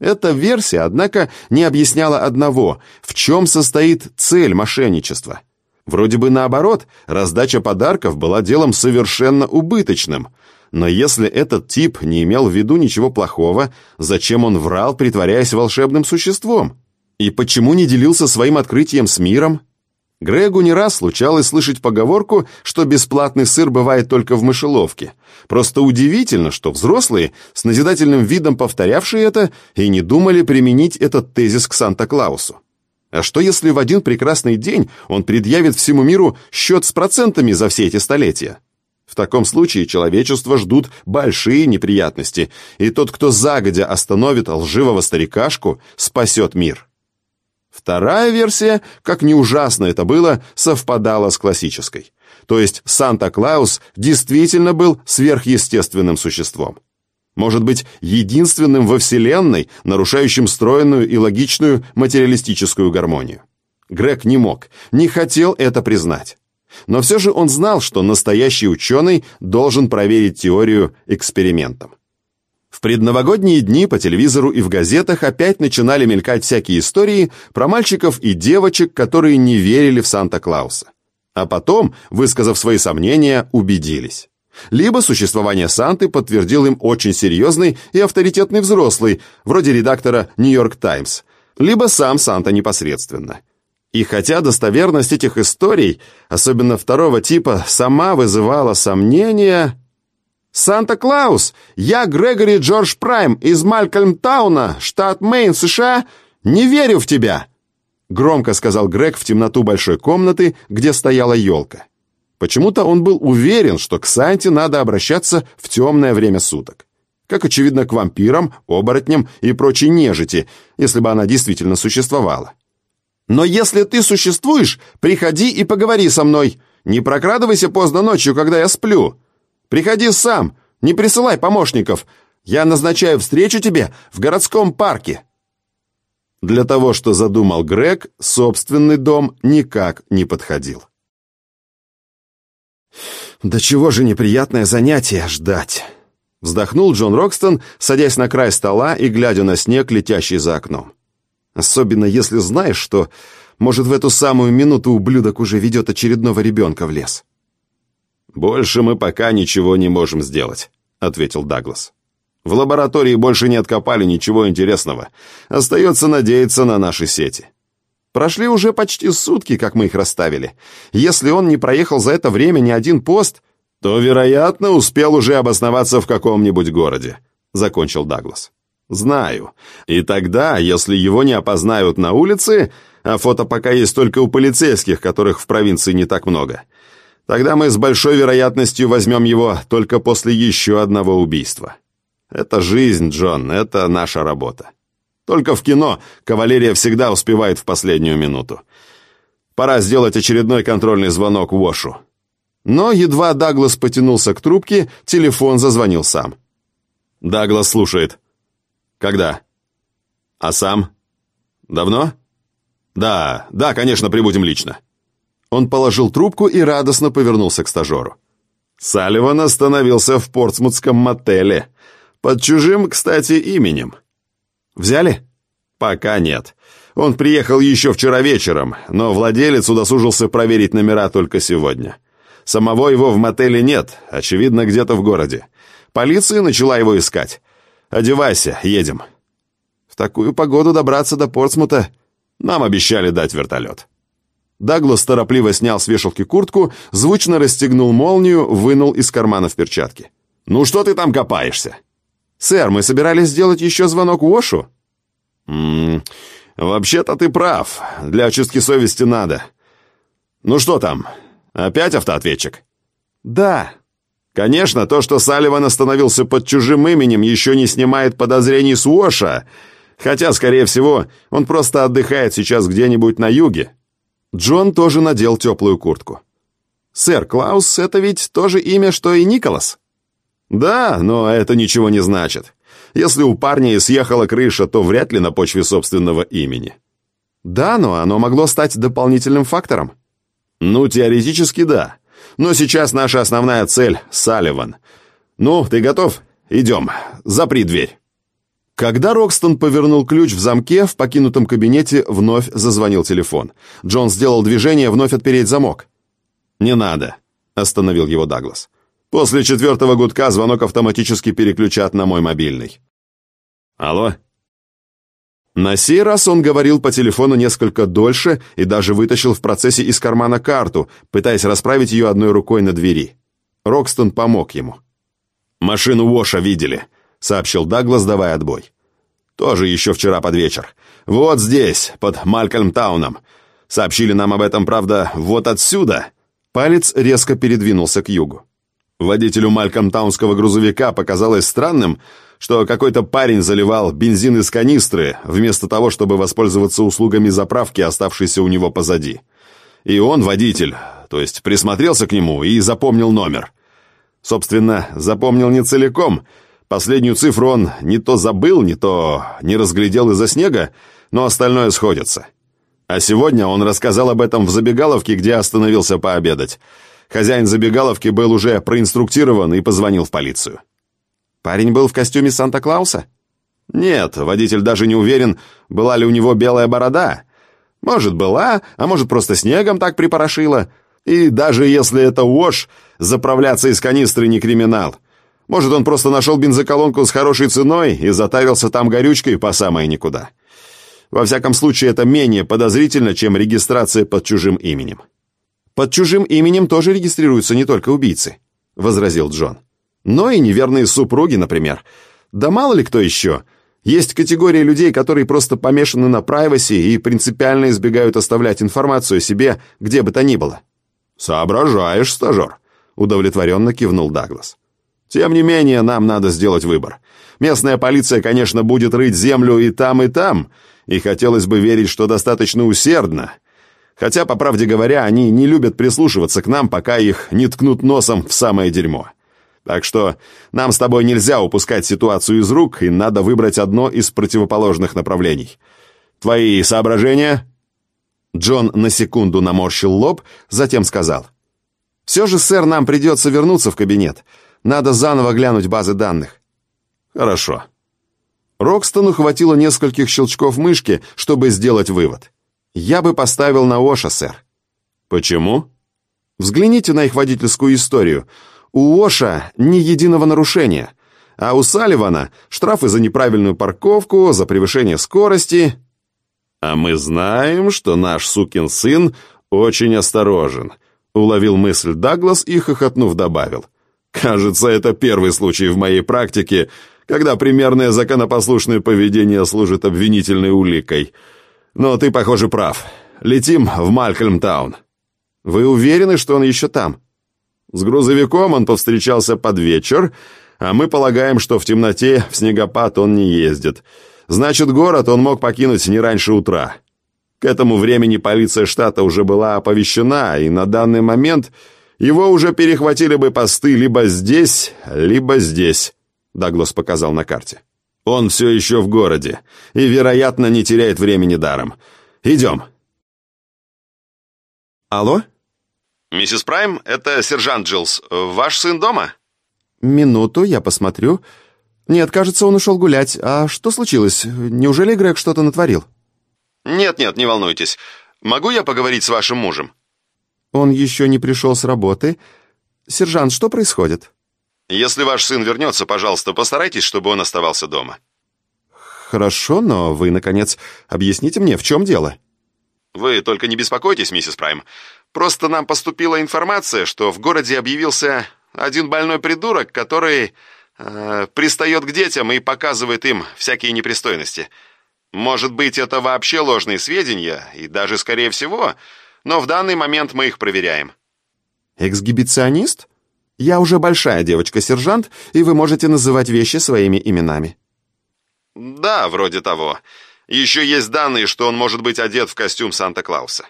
Эта версия, однако, не объясняла одного, в чем состоит цель мошенничества. Вроде бы наоборот, раздача подарков была делом совершенно убыточным. Но если этот тип не имел в виду ничего плохого, зачем он врал, притворяясь волшебным существом? И почему не делился своим открытием с миром? Грегу не раз случалось слышать поговорку, что бесплатный сыр бывает только в мышеловке. Просто удивительно, что взрослые, с назидательным видом повторявшие это, и не думали применить этот тезис к Санта-Клаусу. А что если в один прекрасный день он предъявит всему миру счет с процентами за все эти столетия? В таком случае человечество ждут большие неприятности, и тот, кто загодя остановит лживого старикашку, спасет мир. Вторая версия, как ни ужасно это было, совпадала с классической. То есть Санта-Клаус действительно был сверхъестественным существом. Может быть, единственным во Вселенной, нарушающим стройную и логичную материалистическую гармонию. Грег не мог, не хотел это признать. Но все же он знал, что настоящий ученый должен проверить теорию экспериментом. В предновогодние дни по телевизору и в газетах опять начинали мелькать всякие истории про мальчиков и девочек, которые не верили в Санта-Клауса. А потом, высказав свои сомнения, убедились. Либо существование Санты подтвердил им очень серьезный и авторитетный взрослый, вроде редактора «Нью-Йорк Таймс», либо сам Санта непосредственно. И хотя достоверность этих историй, особенно второго типа, сама вызывала сомнения... «Санта-Клаус! Я Грегори Джордж Прайм из Малькольмтауна, штат Мэйн, США. Не верю в тебя!» Громко сказал Грег в темноту большой комнаты, где стояла елка. Почему-то он был уверен, что к Санте надо обращаться в темное время суток. Как, очевидно, к вампирам, оборотням и прочей нежити, если бы она действительно существовала. «Но если ты существуешь, приходи и поговори со мной. Не прокрадывайся поздно ночью, когда я сплю. Приходи сам, не присылай помощников. Я назначаю встречу тебе в городском парке». Для того, что задумал Грег, собственный дом никак не подходил. «Да чего же неприятное занятие ждать!» Вздохнул Джон Рокстон, садясь на край стола и глядя на снег, летящий за окном. Особенно если знаешь, что, может, в эту самую минуту ублюдок уже ведет очередного ребенка в лес. «Больше мы пока ничего не можем сделать», — ответил Даглас. «В лаборатории больше не откопали ничего интересного. Остается надеяться на наши сети». Прошли уже почти сутки, как мы их расставили. Если он не проехал за это время ни один пост, то, вероятно, успел уже обосноваться в каком-нибудь городе», — закончил Даглас. «Знаю. И тогда, если его не опознают на улице, а фото пока есть только у полицейских, которых в провинции не так много, тогда мы с большой вероятностью возьмем его только после еще одного убийства. Это жизнь, Джон, это наша работа. Только в кино кавалерия всегда успевает в последнюю минуту. Пора сделать очередной контрольный звонок Вошу». Но едва Даглас потянулся к трубке, телефон зазвонил сам. «Даглас слушает», «Когда?» «А сам?» «Давно?» «Да, да, конечно, прибудем лично». Он положил трубку и радостно повернулся к стажеру. Салливан остановился в портсмутском мотеле. Под чужим, кстати, именем. «Взяли?» «Пока нет. Он приехал еще вчера вечером, но владелец удосужился проверить номера только сегодня. Самого его в мотеле нет, очевидно, где-то в городе. Полиция начала его искать. Одевайся, едем. В такую погоду добраться до Портсмута нам обещали дать вертолет. Даглас торопливо снял с вешалки куртку, звучно расстегнул молнию, вынул из кармана в перчатки. «Ну что ты там копаешься?» «Сэр, мы собирались сделать еще звонок Уошу». «Ммм, вообще-то ты прав. Для очистки совести надо. Ну что там, опять автоответчик?» «Да», Конечно, то, что Салливан остановился под чужим именем, еще не снимает подозрений с Уоша, хотя, скорее всего, он просто отдыхает сейчас где-нибудь на юге. Джон тоже надел теплую куртку. «Сэр, Клаус — это ведь то же имя, что и Николас?» «Да, но это ничего не значит. Если у парня и съехала крыша, то вряд ли на почве собственного имени». «Да, но оно могло стать дополнительным фактором». «Ну, теоретически да. Но сейчас наша основная цель — Салливан. Ну, ты готов? Идем. Запри дверь». Когда Рокстон повернул ключ в замке, в покинутом кабинете вновь зазвонил телефон. Джон сделал движение вновь отпереть замок. «Не надо», — остановил его Даглас. «После четвертого гудка звонок автоматически переключат на мой мобильный». «Алло?» На сей раз он говорил по телефону несколько дольше и даже вытащил в процессе из кармана карту, пытаясь расправить ее одной рукой на двери. Рокстон помог ему. «Машину Уоша видели», — сообщил Даглас, давая отбой. «Тоже еще вчера под вечер. Вот здесь, под Малькольмтауном. Сообщили нам об этом, правда, вот отсюда». Палец резко передвинулся к югу. Водителю Малькольмтаунского грузовика показалось странным, что какой-то парень заливал бензин из канистры, вместо того, чтобы воспользоваться услугами заправки, оставшейся у него позади. И он, водитель, то есть присмотрелся к нему и запомнил номер. Собственно, запомнил не целиком, Последнюю цифру он не то забыл, не то не разглядел из-за снега, но остальное сходится. А сегодня он рассказал об этом в забегаловке, где остановился пообедать. Хозяин забегаловки был уже проинструктирован и позвонил в полицию. Парень был в костюме Санта-Клауса? Нет, водитель даже не уверен, была ли у него белая борода. Может, была, а может, просто снегом так припорошило. И даже если это ложь, заправляться из канистры не криминал. Может, он просто нашел бензоколонку с хорошей ценой и затарился там горючкой по самое никуда. Во всяком случае, это менее подозрительно, чем регистрация под чужим именем. «Под чужим именем тоже регистрируются не только убийцы», — возразил Джон. «Но и неверные супруги, например. Да мало ли кто еще. Есть категория людей, которые просто помешаны на прайваси и принципиально избегают оставлять информацию о себе где бы то ни было». «Соображаешь, стажер», — удовлетворенно кивнул Даглас. «Тем не менее, нам надо сделать выбор. Местная полиция, конечно, будет рыть землю и там, и там, и хотелось бы верить, что достаточно усердно. Хотя, по правде говоря, они не любят прислушиваться к нам, пока их не ткнут носом в самое дерьмо. Так что нам с тобой нельзя упускать ситуацию из рук, и надо выбрать одно из противоположных направлений. Твои соображения?» Джон на секунду наморщил лоб, затем сказал. «Все же, сэр, нам придется вернуться в кабинет. Надо заново глянуть базы данных». «Хорошо», Рокстону хватило нескольких щелчков мышки, чтобы сделать вывод. «Я бы поставил на Оша, сэр». «Почему?» «Взгляните на их водительскую историю. У Оша ни единого нарушения, а у Салливана штрафы за неправильную парковку, за превышение скорости». «А мы знаем, что наш сукин сын очень осторожен», — уловил мысль Даглас и, хохотнув, добавил. «Кажется, это первый случай в моей практике, когда примерное законопослушное поведение служит обвинительной уликой. Но ты, похоже, прав. Летим в Малькольмтаун. Вы уверены, что он еще там? С грузовиком он повстречался под вечер, а мы полагаем, что в темноте в снегопад он не ездит. Значит, город он мог покинуть не раньше утра. К этому времени полиция штата уже была оповещена, и на данный момент его уже перехватили бы посты либо здесь, либо здесь. Даглас показал на карте. «Он все еще в городе и, вероятно, не теряет времени даром. Идем». «Алло?» «Миссис Прайм, это сержант Джилс. Ваш сын дома?» «Минуту, я посмотрю. Нет, кажется, он ушел гулять. А что случилось? Неужели Грег что-то натворил?» «Нет-нет, не волнуйтесь. Могу я поговорить с вашим мужем?» «Он еще не пришел с работы. Сержант, что происходит?» Если ваш сын вернется, пожалуйста, постарайтесь, чтобы он оставался дома». «Хорошо, но вы, наконец, объясните мне, в чем дело?» «Вы только не беспокойтесь, миссис Прайм. Просто нам поступила информация, что в городе объявился один больной придурок, который э, пристает к детям и показывает им всякие непристойности. Может быть, это вообще ложные сведения, и даже скорее всего, но в данный момент мы их проверяем». «Эксгибиционист?» Я уже большая девочка-сержант, и вы можете называть вещи своими именами». «Да, вроде того. Еще есть данные, что он может быть одет в костюм Санта-Клауса».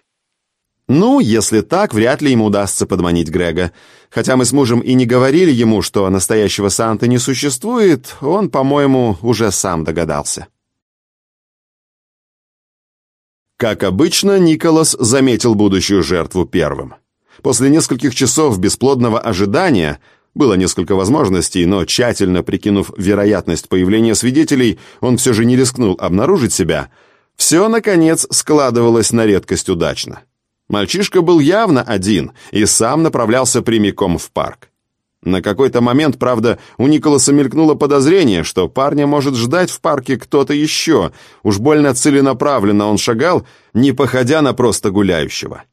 «Ну, если так, вряд ли ему удастся подманить Грега. Хотя мы с мужем и не говорили ему, что настоящего Санта не существует, он, по-моему, уже сам догадался». Как обычно, Николас заметил будущую жертву первым. После нескольких часов бесплодного ожидания было несколько возможностей, но тщательно прикинув вероятность появления свидетелей, он все же не рискнул обнаружить себя. Все, наконец, складывалось на редкость удачно. Мальчишка был явно один и сам направлялся прямиком в парк. На какой-то момент, правда, у Николаса мелькнуло подозрение, что парня может ждать в парке кто-то еще. Уж больно целенаправленно он шагал, не походя на просто гуляющего.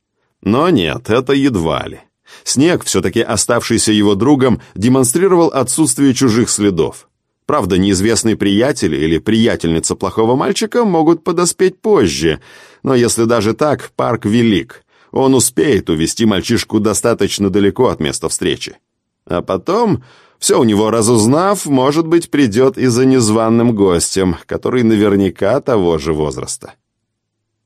Но нет, это едва ли. Снег, все-таки оставшийся его другом, демонстрировал отсутствие чужих следов. Правда, неизвестный приятель или приятельница плохого мальчика могут подоспеть позже, но если даже так, парк велик. Он успеет увести мальчишку достаточно далеко от места встречи. А потом, все у него разузнав, может быть, придет и за незваным гостем, который наверняка того же возраста.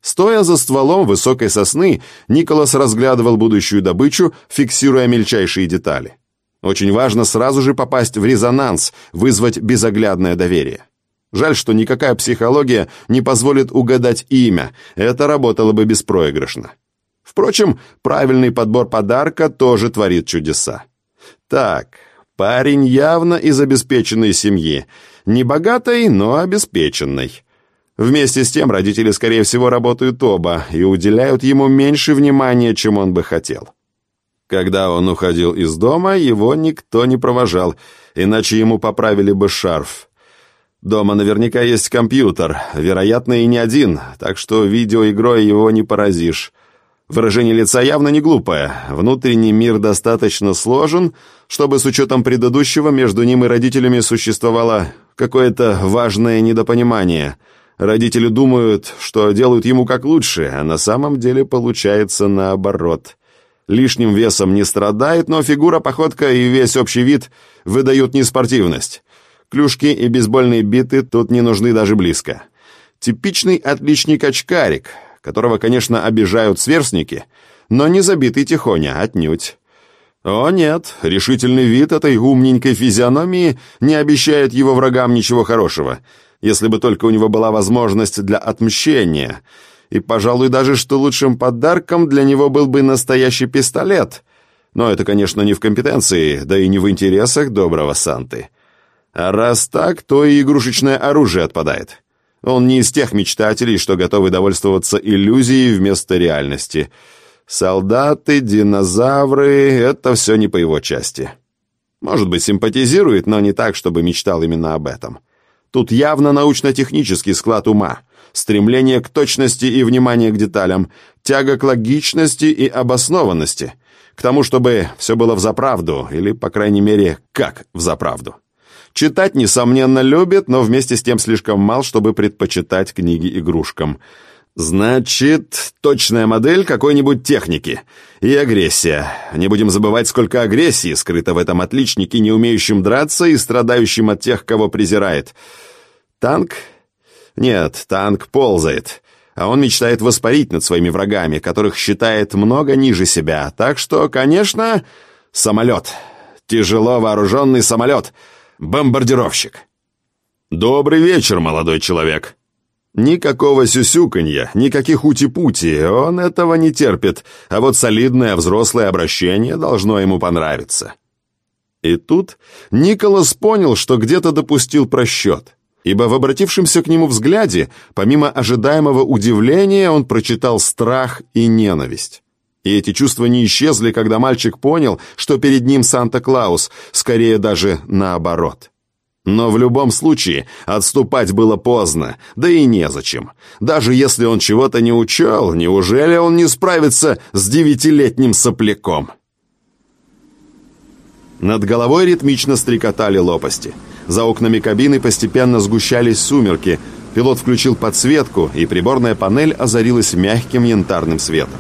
Стоя за стволом высокой сосны, Николас разглядывал будущую добычу, фиксируя мельчайшие детали. Очень важно сразу же попасть в резонанс, вызвать безоглядное доверие. Жаль, что никакая психология не позволит угадать имя, это работало бы беспроигрышно. Впрочем, правильный подбор подарка тоже творит чудеса. Так, парень явно из обеспеченной семьи. Не богатой, но обеспеченной. Вместе с тем родители, скорее всего, работают оба и уделяют ему меньше внимания, чем он бы хотел. Когда он уходил из дома, его никто не провожал, иначе ему поправили бы шарф. Дома наверняка есть компьютер, вероятно, и не один, так что видеоигрой его не поразишь. Выражение лица явно не глупое. Внутренний мир достаточно сложен, чтобы с учетом предыдущего между ним и родителями существовало какое-то важное недопонимание. Родители думают, что делают ему как лучше, а на самом деле получается наоборот. Лишним весом не страдает, но фигура, походка и весь общий вид выдают неспортивность. Клюшки и бейсбольные биты тут не нужны даже близко. Типичный отличник-очкарик, которого, конечно, обижают сверстники, но не забитый тихоня, отнюдь. О нет, решительный вид этой умненькой физиономии не обещает его врагам ничего хорошего, если бы только у него была возможность для отмщения. И, пожалуй, даже что лучшим подарком для него был бы настоящий пистолет. Но это, конечно, не в компетенции, да и не в интересах доброго Санты. А раз так, то и игрушечное оружие отпадает. Он не из тех мечтателей, что готовы довольствоваться иллюзией вместо реальности. Солдаты, динозавры — это все не по его части. Может быть, симпатизирует, но не так, чтобы мечтал именно об этом. Тут явно научно-технический склад ума, стремление к точности и внимание к деталям, тяга к логичности и обоснованности, к тому, чтобы все было взаправду, или, по крайней мере, как взаправду. Читать, несомненно, любит, но вместе с тем слишком мал, чтобы предпочитать книги игрушкам. Значит, точная модель какой-нибудь техники. И агрессия. Не будем забывать, сколько агрессии скрыто в этом отличнике, не умеющем драться и страдающем от тех, кого презирает. Танк? Нет, танк ползает. А он мечтает воспарить над своими врагами, которых считает много ниже себя. Так что, конечно, самолет. Тяжело вооруженный самолет — бомбардировщик. «Добрый вечер, молодой человек!» Никакого сюсюканья, никаких ути-пути, он этого не терпит, а вот солидное взрослое обращение должно ему понравиться. И тут Николас понял, что где-то допустил просчет, ибо в обратившемся к нему взгляде, помимо ожидаемого удивления, он прочитал страх и ненависть. И эти чувства не исчезли, когда мальчик понял, что перед ним Санта-Клаус, скорее даже наоборот. Но в любом случае отступать было поздно, да и незачем. Даже если он чего-то не учел, неужели он не справится с девятилетним сопляком? Над головой ритмично стрекотали лопасти. За окнами кабины постепенно сгущались сумерки. Пилот включил подсветку, и приборная панель озарилась мягким янтарным светом.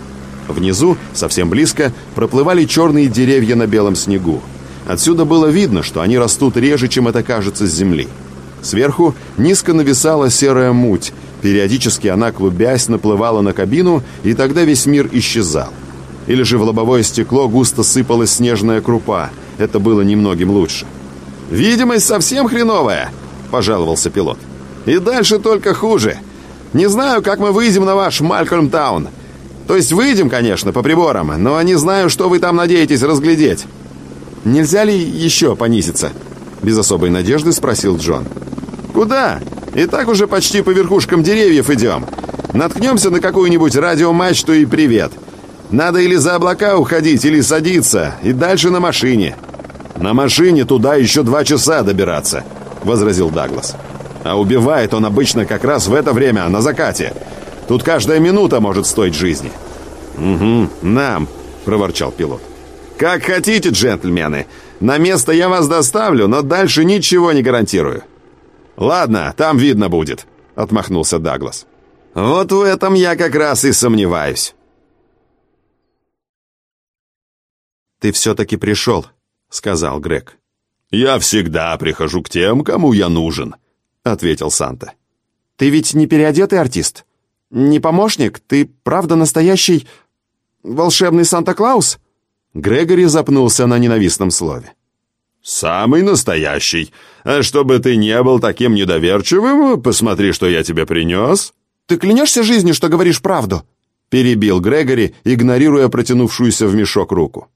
Внизу, совсем близко, проплывали черные деревья на белом снегу. Отсюда было видно, что они растут реже, чем это кажется с земли. Сверху низко нависала серая муть. Периодически она, клубясь, наплывала на кабину, и тогда весь мир исчезал. Или же в лобовое стекло густо сыпалась снежная крупа. Это было немногим лучше. «Видимость совсем хреновая», — пожаловался пилот. «И дальше только хуже. Не знаю, как мы выйдем на ваш Малькольм-таун. То есть выйдем, конечно, по приборам, но не знаю, что вы там надеетесь разглядеть. Нельзя ли еще понизиться? Без особой надежды спросил Джон. Куда? И так уже почти по верхушкам деревьев идем. Наткнемся на какую-нибудь радиомачту и привет. Надо или за облака уходить, или садиться, и дальше на машине. На машине туда еще два часа добираться, возразил Даглас. А убивает он обычно как раз в это время, на закате. Тут каждая минута может стоить жизни». «Угу, нам», — проворчал пилот. «Как хотите, джентльмены. На место я вас доставлю, но дальше ничего не гарантирую». «Ладно, там видно будет», — отмахнулся Даглас. «Вот в этом я как раз и сомневаюсь». «Ты все-таки пришел», — сказал Грег. «Я всегда прихожу к тем, кому я нужен», — ответил Санта. «Ты ведь не переодетый артист?» «Не помощник? Ты правда настоящий волшебный Санта-Клаус?» Грегори запнулся на ненавистном слове. «Самый настоящий. А чтобы ты не был таким недоверчивым, посмотри, что я тебе принес». «Ты клянешься жизнью, что говоришь правду?» Перебил Грегори, игнорируя протянувшуюся в мешок руку.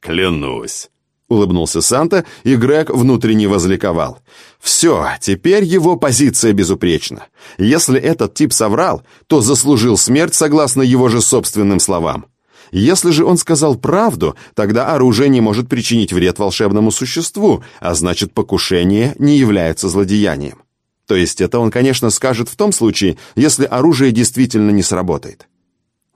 «Клянусь». Улыбнулся Санта, и Грег внутренне возликовал. «Все, теперь его позиция безупречна. Если этот тип соврал, то заслужил смерть согласно его же собственным словам. Если же он сказал правду, тогда оружие не может причинить вред волшебному существу, а значит покушение не является злодеянием. То есть это он, конечно, скажет в том случае, если оружие действительно не сработает.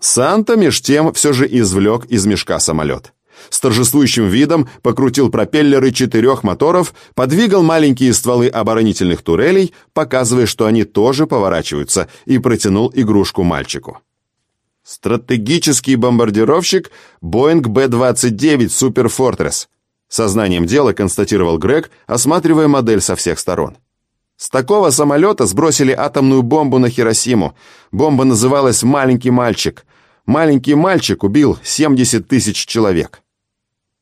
Санта меж тем все же извлек из мешка самолет. С торжествующим видом покрутил пропеллеры четырех моторов, подвигал маленькие стволы оборонительных турелей, показывая, что они тоже поворачиваются, и протянул игрушку мальчику. Стратегический бомбардировщик Boeing B-29 Super Fortress. Сознанием дела констатировал Грег, осматривая модель со всех сторон. С такого самолета сбросили атомную бомбу на Хиросиму. Бомба называлась «Маленький мальчик». Маленький мальчик убил 70 тысяч человек.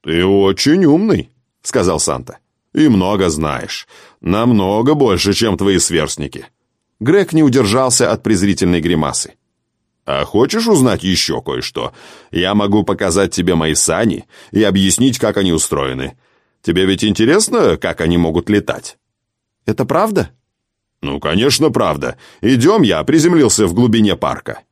«Ты очень умный», — сказал Санта. «И много знаешь. Намного больше, чем твои сверстники». Грег не удержался от презрительной гримасы. А хочешь узнать еще кое-что? Я могу показать тебе мои сани и объяснить, как они устроены. Тебе ведь интересно, как они могут летать?» «Это правда?» «Ну, конечно, правда. Идем, я приземлился в глубине парка».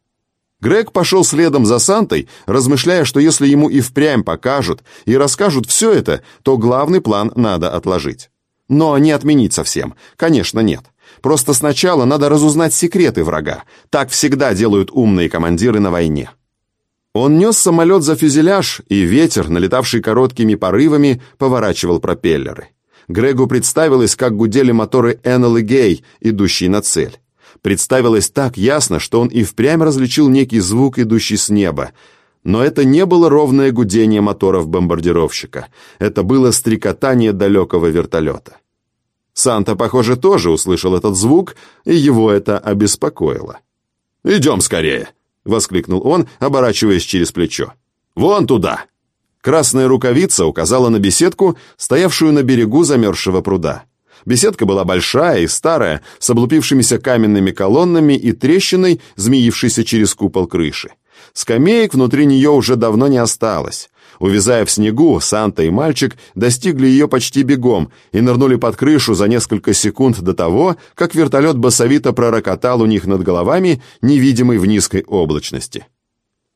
Грег пошел следом за Сантой, размышляя, что если ему и впрямь покажут и расскажут все это, то главный план надо отложить. Но не отменить совсем, конечно, нет. Просто сначала надо разузнать секреты врага. Так всегда делают умные командиры на войне. Он нес самолет за фюзеляж, и ветер, налетавший короткими порывами, поворачивал пропеллеры. Грегу представилось, как гудели моторы Эннел и Гей, идущие на цель. Представилось так ясно, что он и впрямь различил некий звук, идущий с неба. Но это не было ровное гудение моторов бомбардировщика. Это было стрекотание далекого вертолета. Санта, похоже, тоже услышал этот звук, и его это обеспокоило. «Идем скорее!» — воскликнул он, оборачиваясь через плечо. «Вон туда!» Красная рукавица указала на беседку, стоявшую на берегу замерзшего пруда. Беседка была большая и старая, с облупившимися каменными колоннами и трещиной, змеившейся через купол крыши. Скамеек внутри нее уже давно не осталось. Увязая в снегу, Санта и мальчик достигли ее почти бегом и нырнули под крышу за несколько секунд до того, как вертолет басовито пророкотал у них над головами, невидимый в низкой облачности.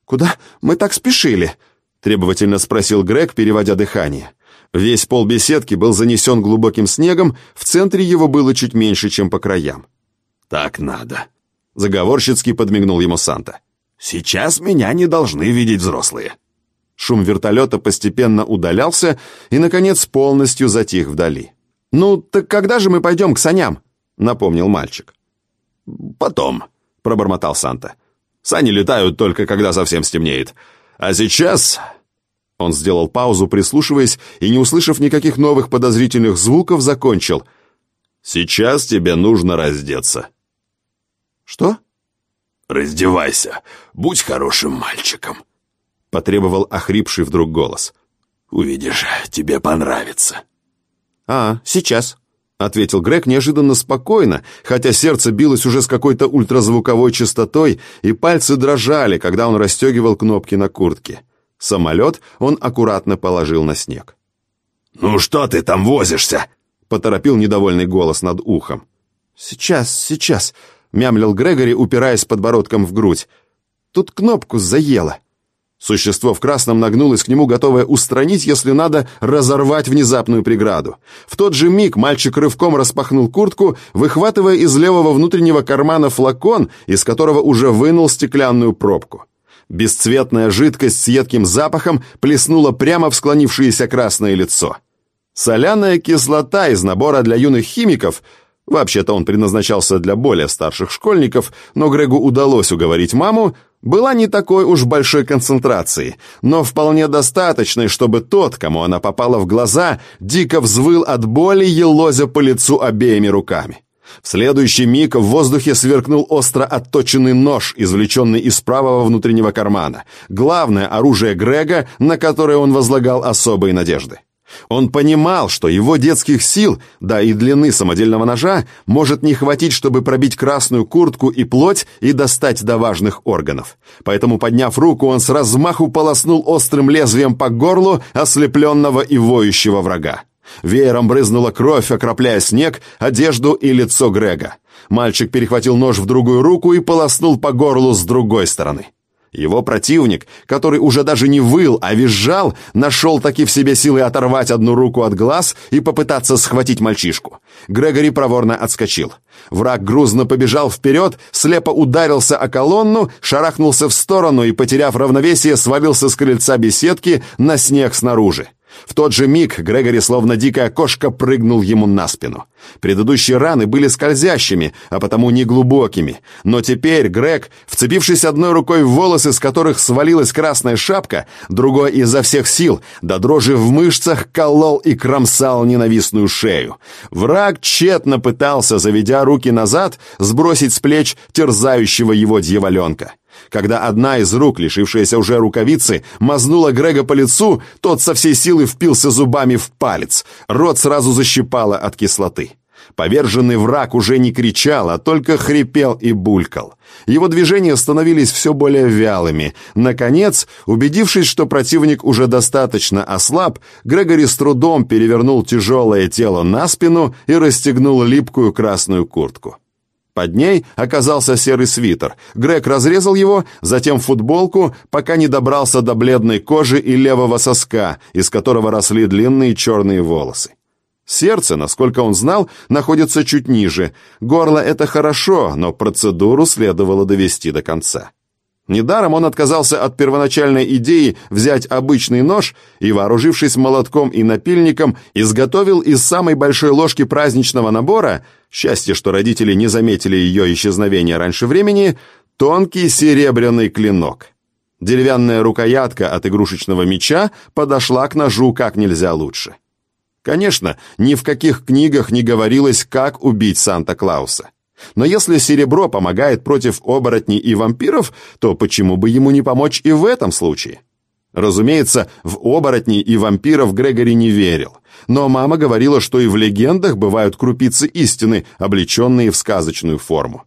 «Куда мы так спешили?» — требовательно спросил Грег, переводя дыхание. Весь пол беседки был занесен глубоким снегом, в центре его было чуть меньше, чем по краям. «Так надо», — заговорщицки подмигнул ему Санта. «Сейчас меня не должны видеть взрослые». Шум вертолета постепенно удалялся и, наконец, полностью затих вдали. «Ну, так когда же мы пойдем к саням?» — напомнил мальчик. «Потом», — пробормотал Санта. «Сани летают только, когда совсем стемнеет. А сейчас...» Он сделал паузу, прислушиваясь, и, не услышав никаких новых подозрительных звуков, закончил. «Сейчас тебе нужно раздеться». «Что?» «Раздевайся, будь хорошим мальчиком». — потребовал охрипший вдруг голос. «Увидишь, тебе понравится». «А, сейчас», — ответил Грег неожиданно спокойно, хотя сердце билось уже с какой-то ультразвуковой частотой, и пальцы дрожали, когда он расстегивал кнопки на куртке. Самолет он аккуратно положил на снег. «Ну что ты там возишься?» — поторопил недовольный голос над ухом. «Сейчас, сейчас», — мямлил Грегори, упираясь подбородком в грудь. «Тут кнопку заело». Существо в красном нагнулось к нему, готовое устранить, если надо, разорвать внезапную преграду. В тот же миг мальчик рывком распахнул куртку, выхватывая из левого внутреннего кармана флакон, из которого уже вынул стеклянную пробку. Бесцветная жидкость с едким запахом плеснула прямо в склонившееся красное лицо. Соляная кислота из набора для юных химиков — Вообще-то он предназначался для более старших школьников, но Грегу удалось уговорить маму, была не такой уж большой концентрации, но вполне достаточной, чтобы тот, кому она попала в глаза, дико взвыл от боли, елозя по лицу обеими руками. В следующий миг в воздухе сверкнул остро отточенный нож, извлеченный из правого внутреннего кармана, главное оружие Грега, на которое он возлагал особые надежды. Он понимал, что его детских сил, да и длины самодельного ножа, может не хватить, чтобы пробить красную куртку и плоть и достать до важных органов. Поэтому, подняв руку, он с размаху полоснул острым лезвием по горлу ослепленного и воющего врага. Веером брызнула кровь, окропляя снег, одежду и лицо Грега. Мальчик перехватил нож в другую руку и полоснул по горлу с другой стороны. Его противник, который уже даже не выл, а визжал, нашел таки в себе силы оторвать одну руку от глаз и попытаться схватить мальчишку. Грегори проворно отскочил. Враг грузно побежал вперед, слепо ударился о колонну, шарахнулся в сторону и, потеряв равновесие, свалился с крыльца беседки на снег снаружи. В тот же миг Грегори, словно дикая кошка, прыгнул ему на спину. Предыдущие раны были скользящими, а потому неглубокими. Но теперь Грег, вцепившись одной рукой в волосы, с которых свалилась красная шапка, другой изо всех сил, до дрожи в мышцах, колол и кромсал ненавистную шею. Враг тщетно пытался, заведя руки назад, сбросить с плеч терзающего его дьяволенка. Когда одна из рук, лишившаяся уже рукавицы, мазнула Грега по лицу, тот со всей силы впился зубами в палец. Рот сразу защипало от кислоты. Поверженный враг уже не кричал, а только хрипел и булькал. Его движения становились все более вялыми. Наконец, убедившись, что противник уже достаточно ослаб, Грегори с трудом перевернул тяжелое тело на спину и расстегнул липкую красную куртку. Под ней оказался серый свитер. Грег разрезал его, затем футболку, пока не добрался до бледной кожи и левого соска, из которого росли длинные черные волосы. Сердце, насколько он знал, находится чуть ниже. Горло — это хорошо, но процедуру следовало довести до конца. Недаром он отказался от первоначальной идеи взять обычный нож и, вооружившись молотком и напильником, изготовил из самой большой ложки праздничного набора, счастье, что родители не заметили ее исчезновения раньше времени, тонкий серебряный клинок. Деревянная рукоятка от игрушечного меча подошла к ножу как нельзя лучше. Конечно, ни в каких книгах не говорилось, как убить Санта-Клауса. Но если серебро помогает против оборотней и вампиров, то почему бы ему не помочь и в этом случае? Разумеется, в оборотней и вампиров Грегори не верил. Но мама говорила, что и в легендах бывают крупицы истины, облеченные в сказочную форму.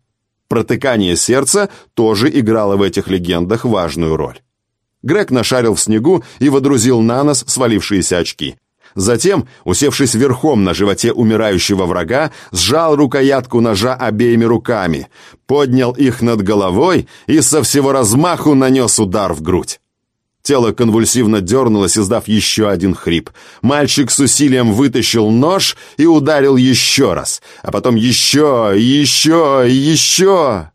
Протыкание сердца тоже играло в этих легендах важную роль. Грег нашарил в снегу и водрузил на нос свалившиеся очки. Затем, усевшись верхом на животе умирающего врага, сжал рукоятку ножа обеими руками, поднял их над головой и со всего размаху нанес удар в грудь. Тело конвульсивно дернулось, издав еще один хрип. Мальчик с усилием вытащил нож и ударил еще раз, а потом еще, еще, еще.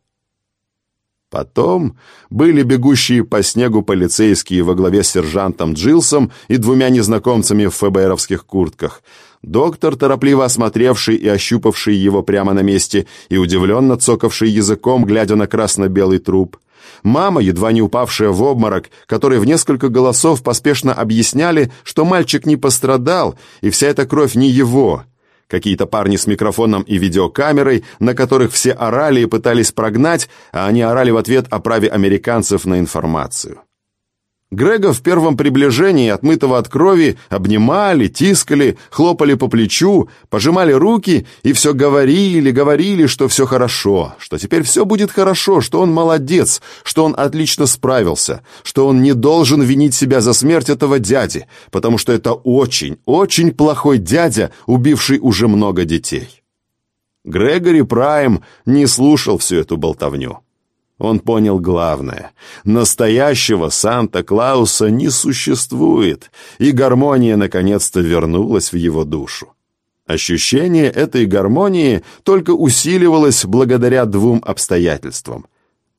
Потом были бегущие по снегу полицейские во главе с сержантом Джилсом и двумя незнакомцами в ФБРовских куртках. Доктор, торопливо осмотревший и ощупавший его прямо на месте и удивленно цокавший языком, глядя на красно-белый труп. Мама, едва не упавшая в обморок, которой в несколько голосов поспешно объясняли, что мальчик не пострадал, и вся эта кровь не его — Какие-то парни с микрофоном и видеокамерой, на которых все орали и пытались прогнать, а они орали в ответ о праве американцев на информацию. Грега в первом приближении, отмытого от крови, обнимали, тискали, хлопали по плечу, пожимали руки и все говорили, говорили, что все хорошо, что теперь все будет хорошо, что он молодец, что он отлично справился, что он не должен винить себя за смерть этого дяди, потому что это очень, очень плохой дядя, убивший уже много детей. Грегори Прайм не слушал всю эту болтовню. Он понял главное. Настоящего Санта-Клауса не существует, и гармония наконец-то вернулась в его душу. Ощущение этой гармонии только усиливалось благодаря двум обстоятельствам.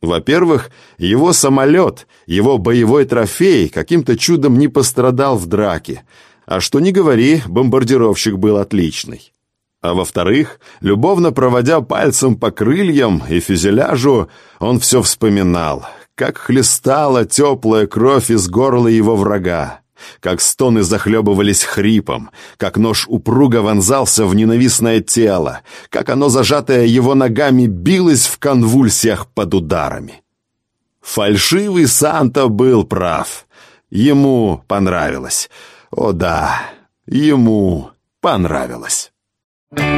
Во-первых, его самолет, его боевой трофей каким-то чудом не пострадал в драке, а что ни говори, бомбардировщик был отличный. А во-вторых, любовно проводя пальцем по крыльям и фюзеляжу, он все вспоминал, как хлестала теплая кровь из горла его врага, как стоны захлебывались хрипом, как нож упруго вонзался в ненавистное тело, как оно, зажатое его ногами, билось в конвульсиях под ударами. Фальшивый Санта был прав. Ему понравилось. О да, ему понравилось. Christmas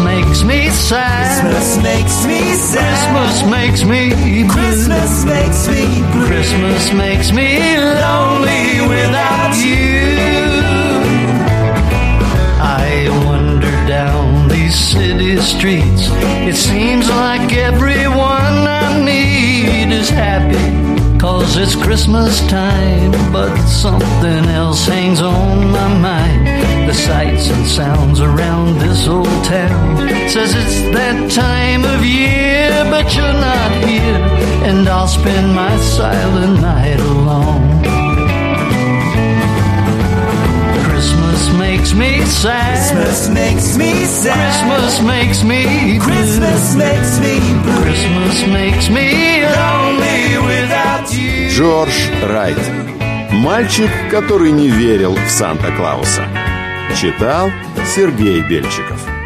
makes me sad. Christmas makes me sad. Christmas makes me blue. Christmas makes me blue. Christmas makes me lonely without you. I wander down these city streets. It seems like everyone I meet is happy. Cause it's Christmas time, but something else hangs on my mind. The sights and sounds around this old town says it's that time of year, but you're not here, and I'll spend my silent night alone. Christmas makes me sad. Christmas makes me sad. Christmas makes me blue. Christmas makes me blue. Christmas makes me lonely without you. Джордж Райт. Мальчик, который не верил в Санта-Клауса. Читал Сергей Бельчиков.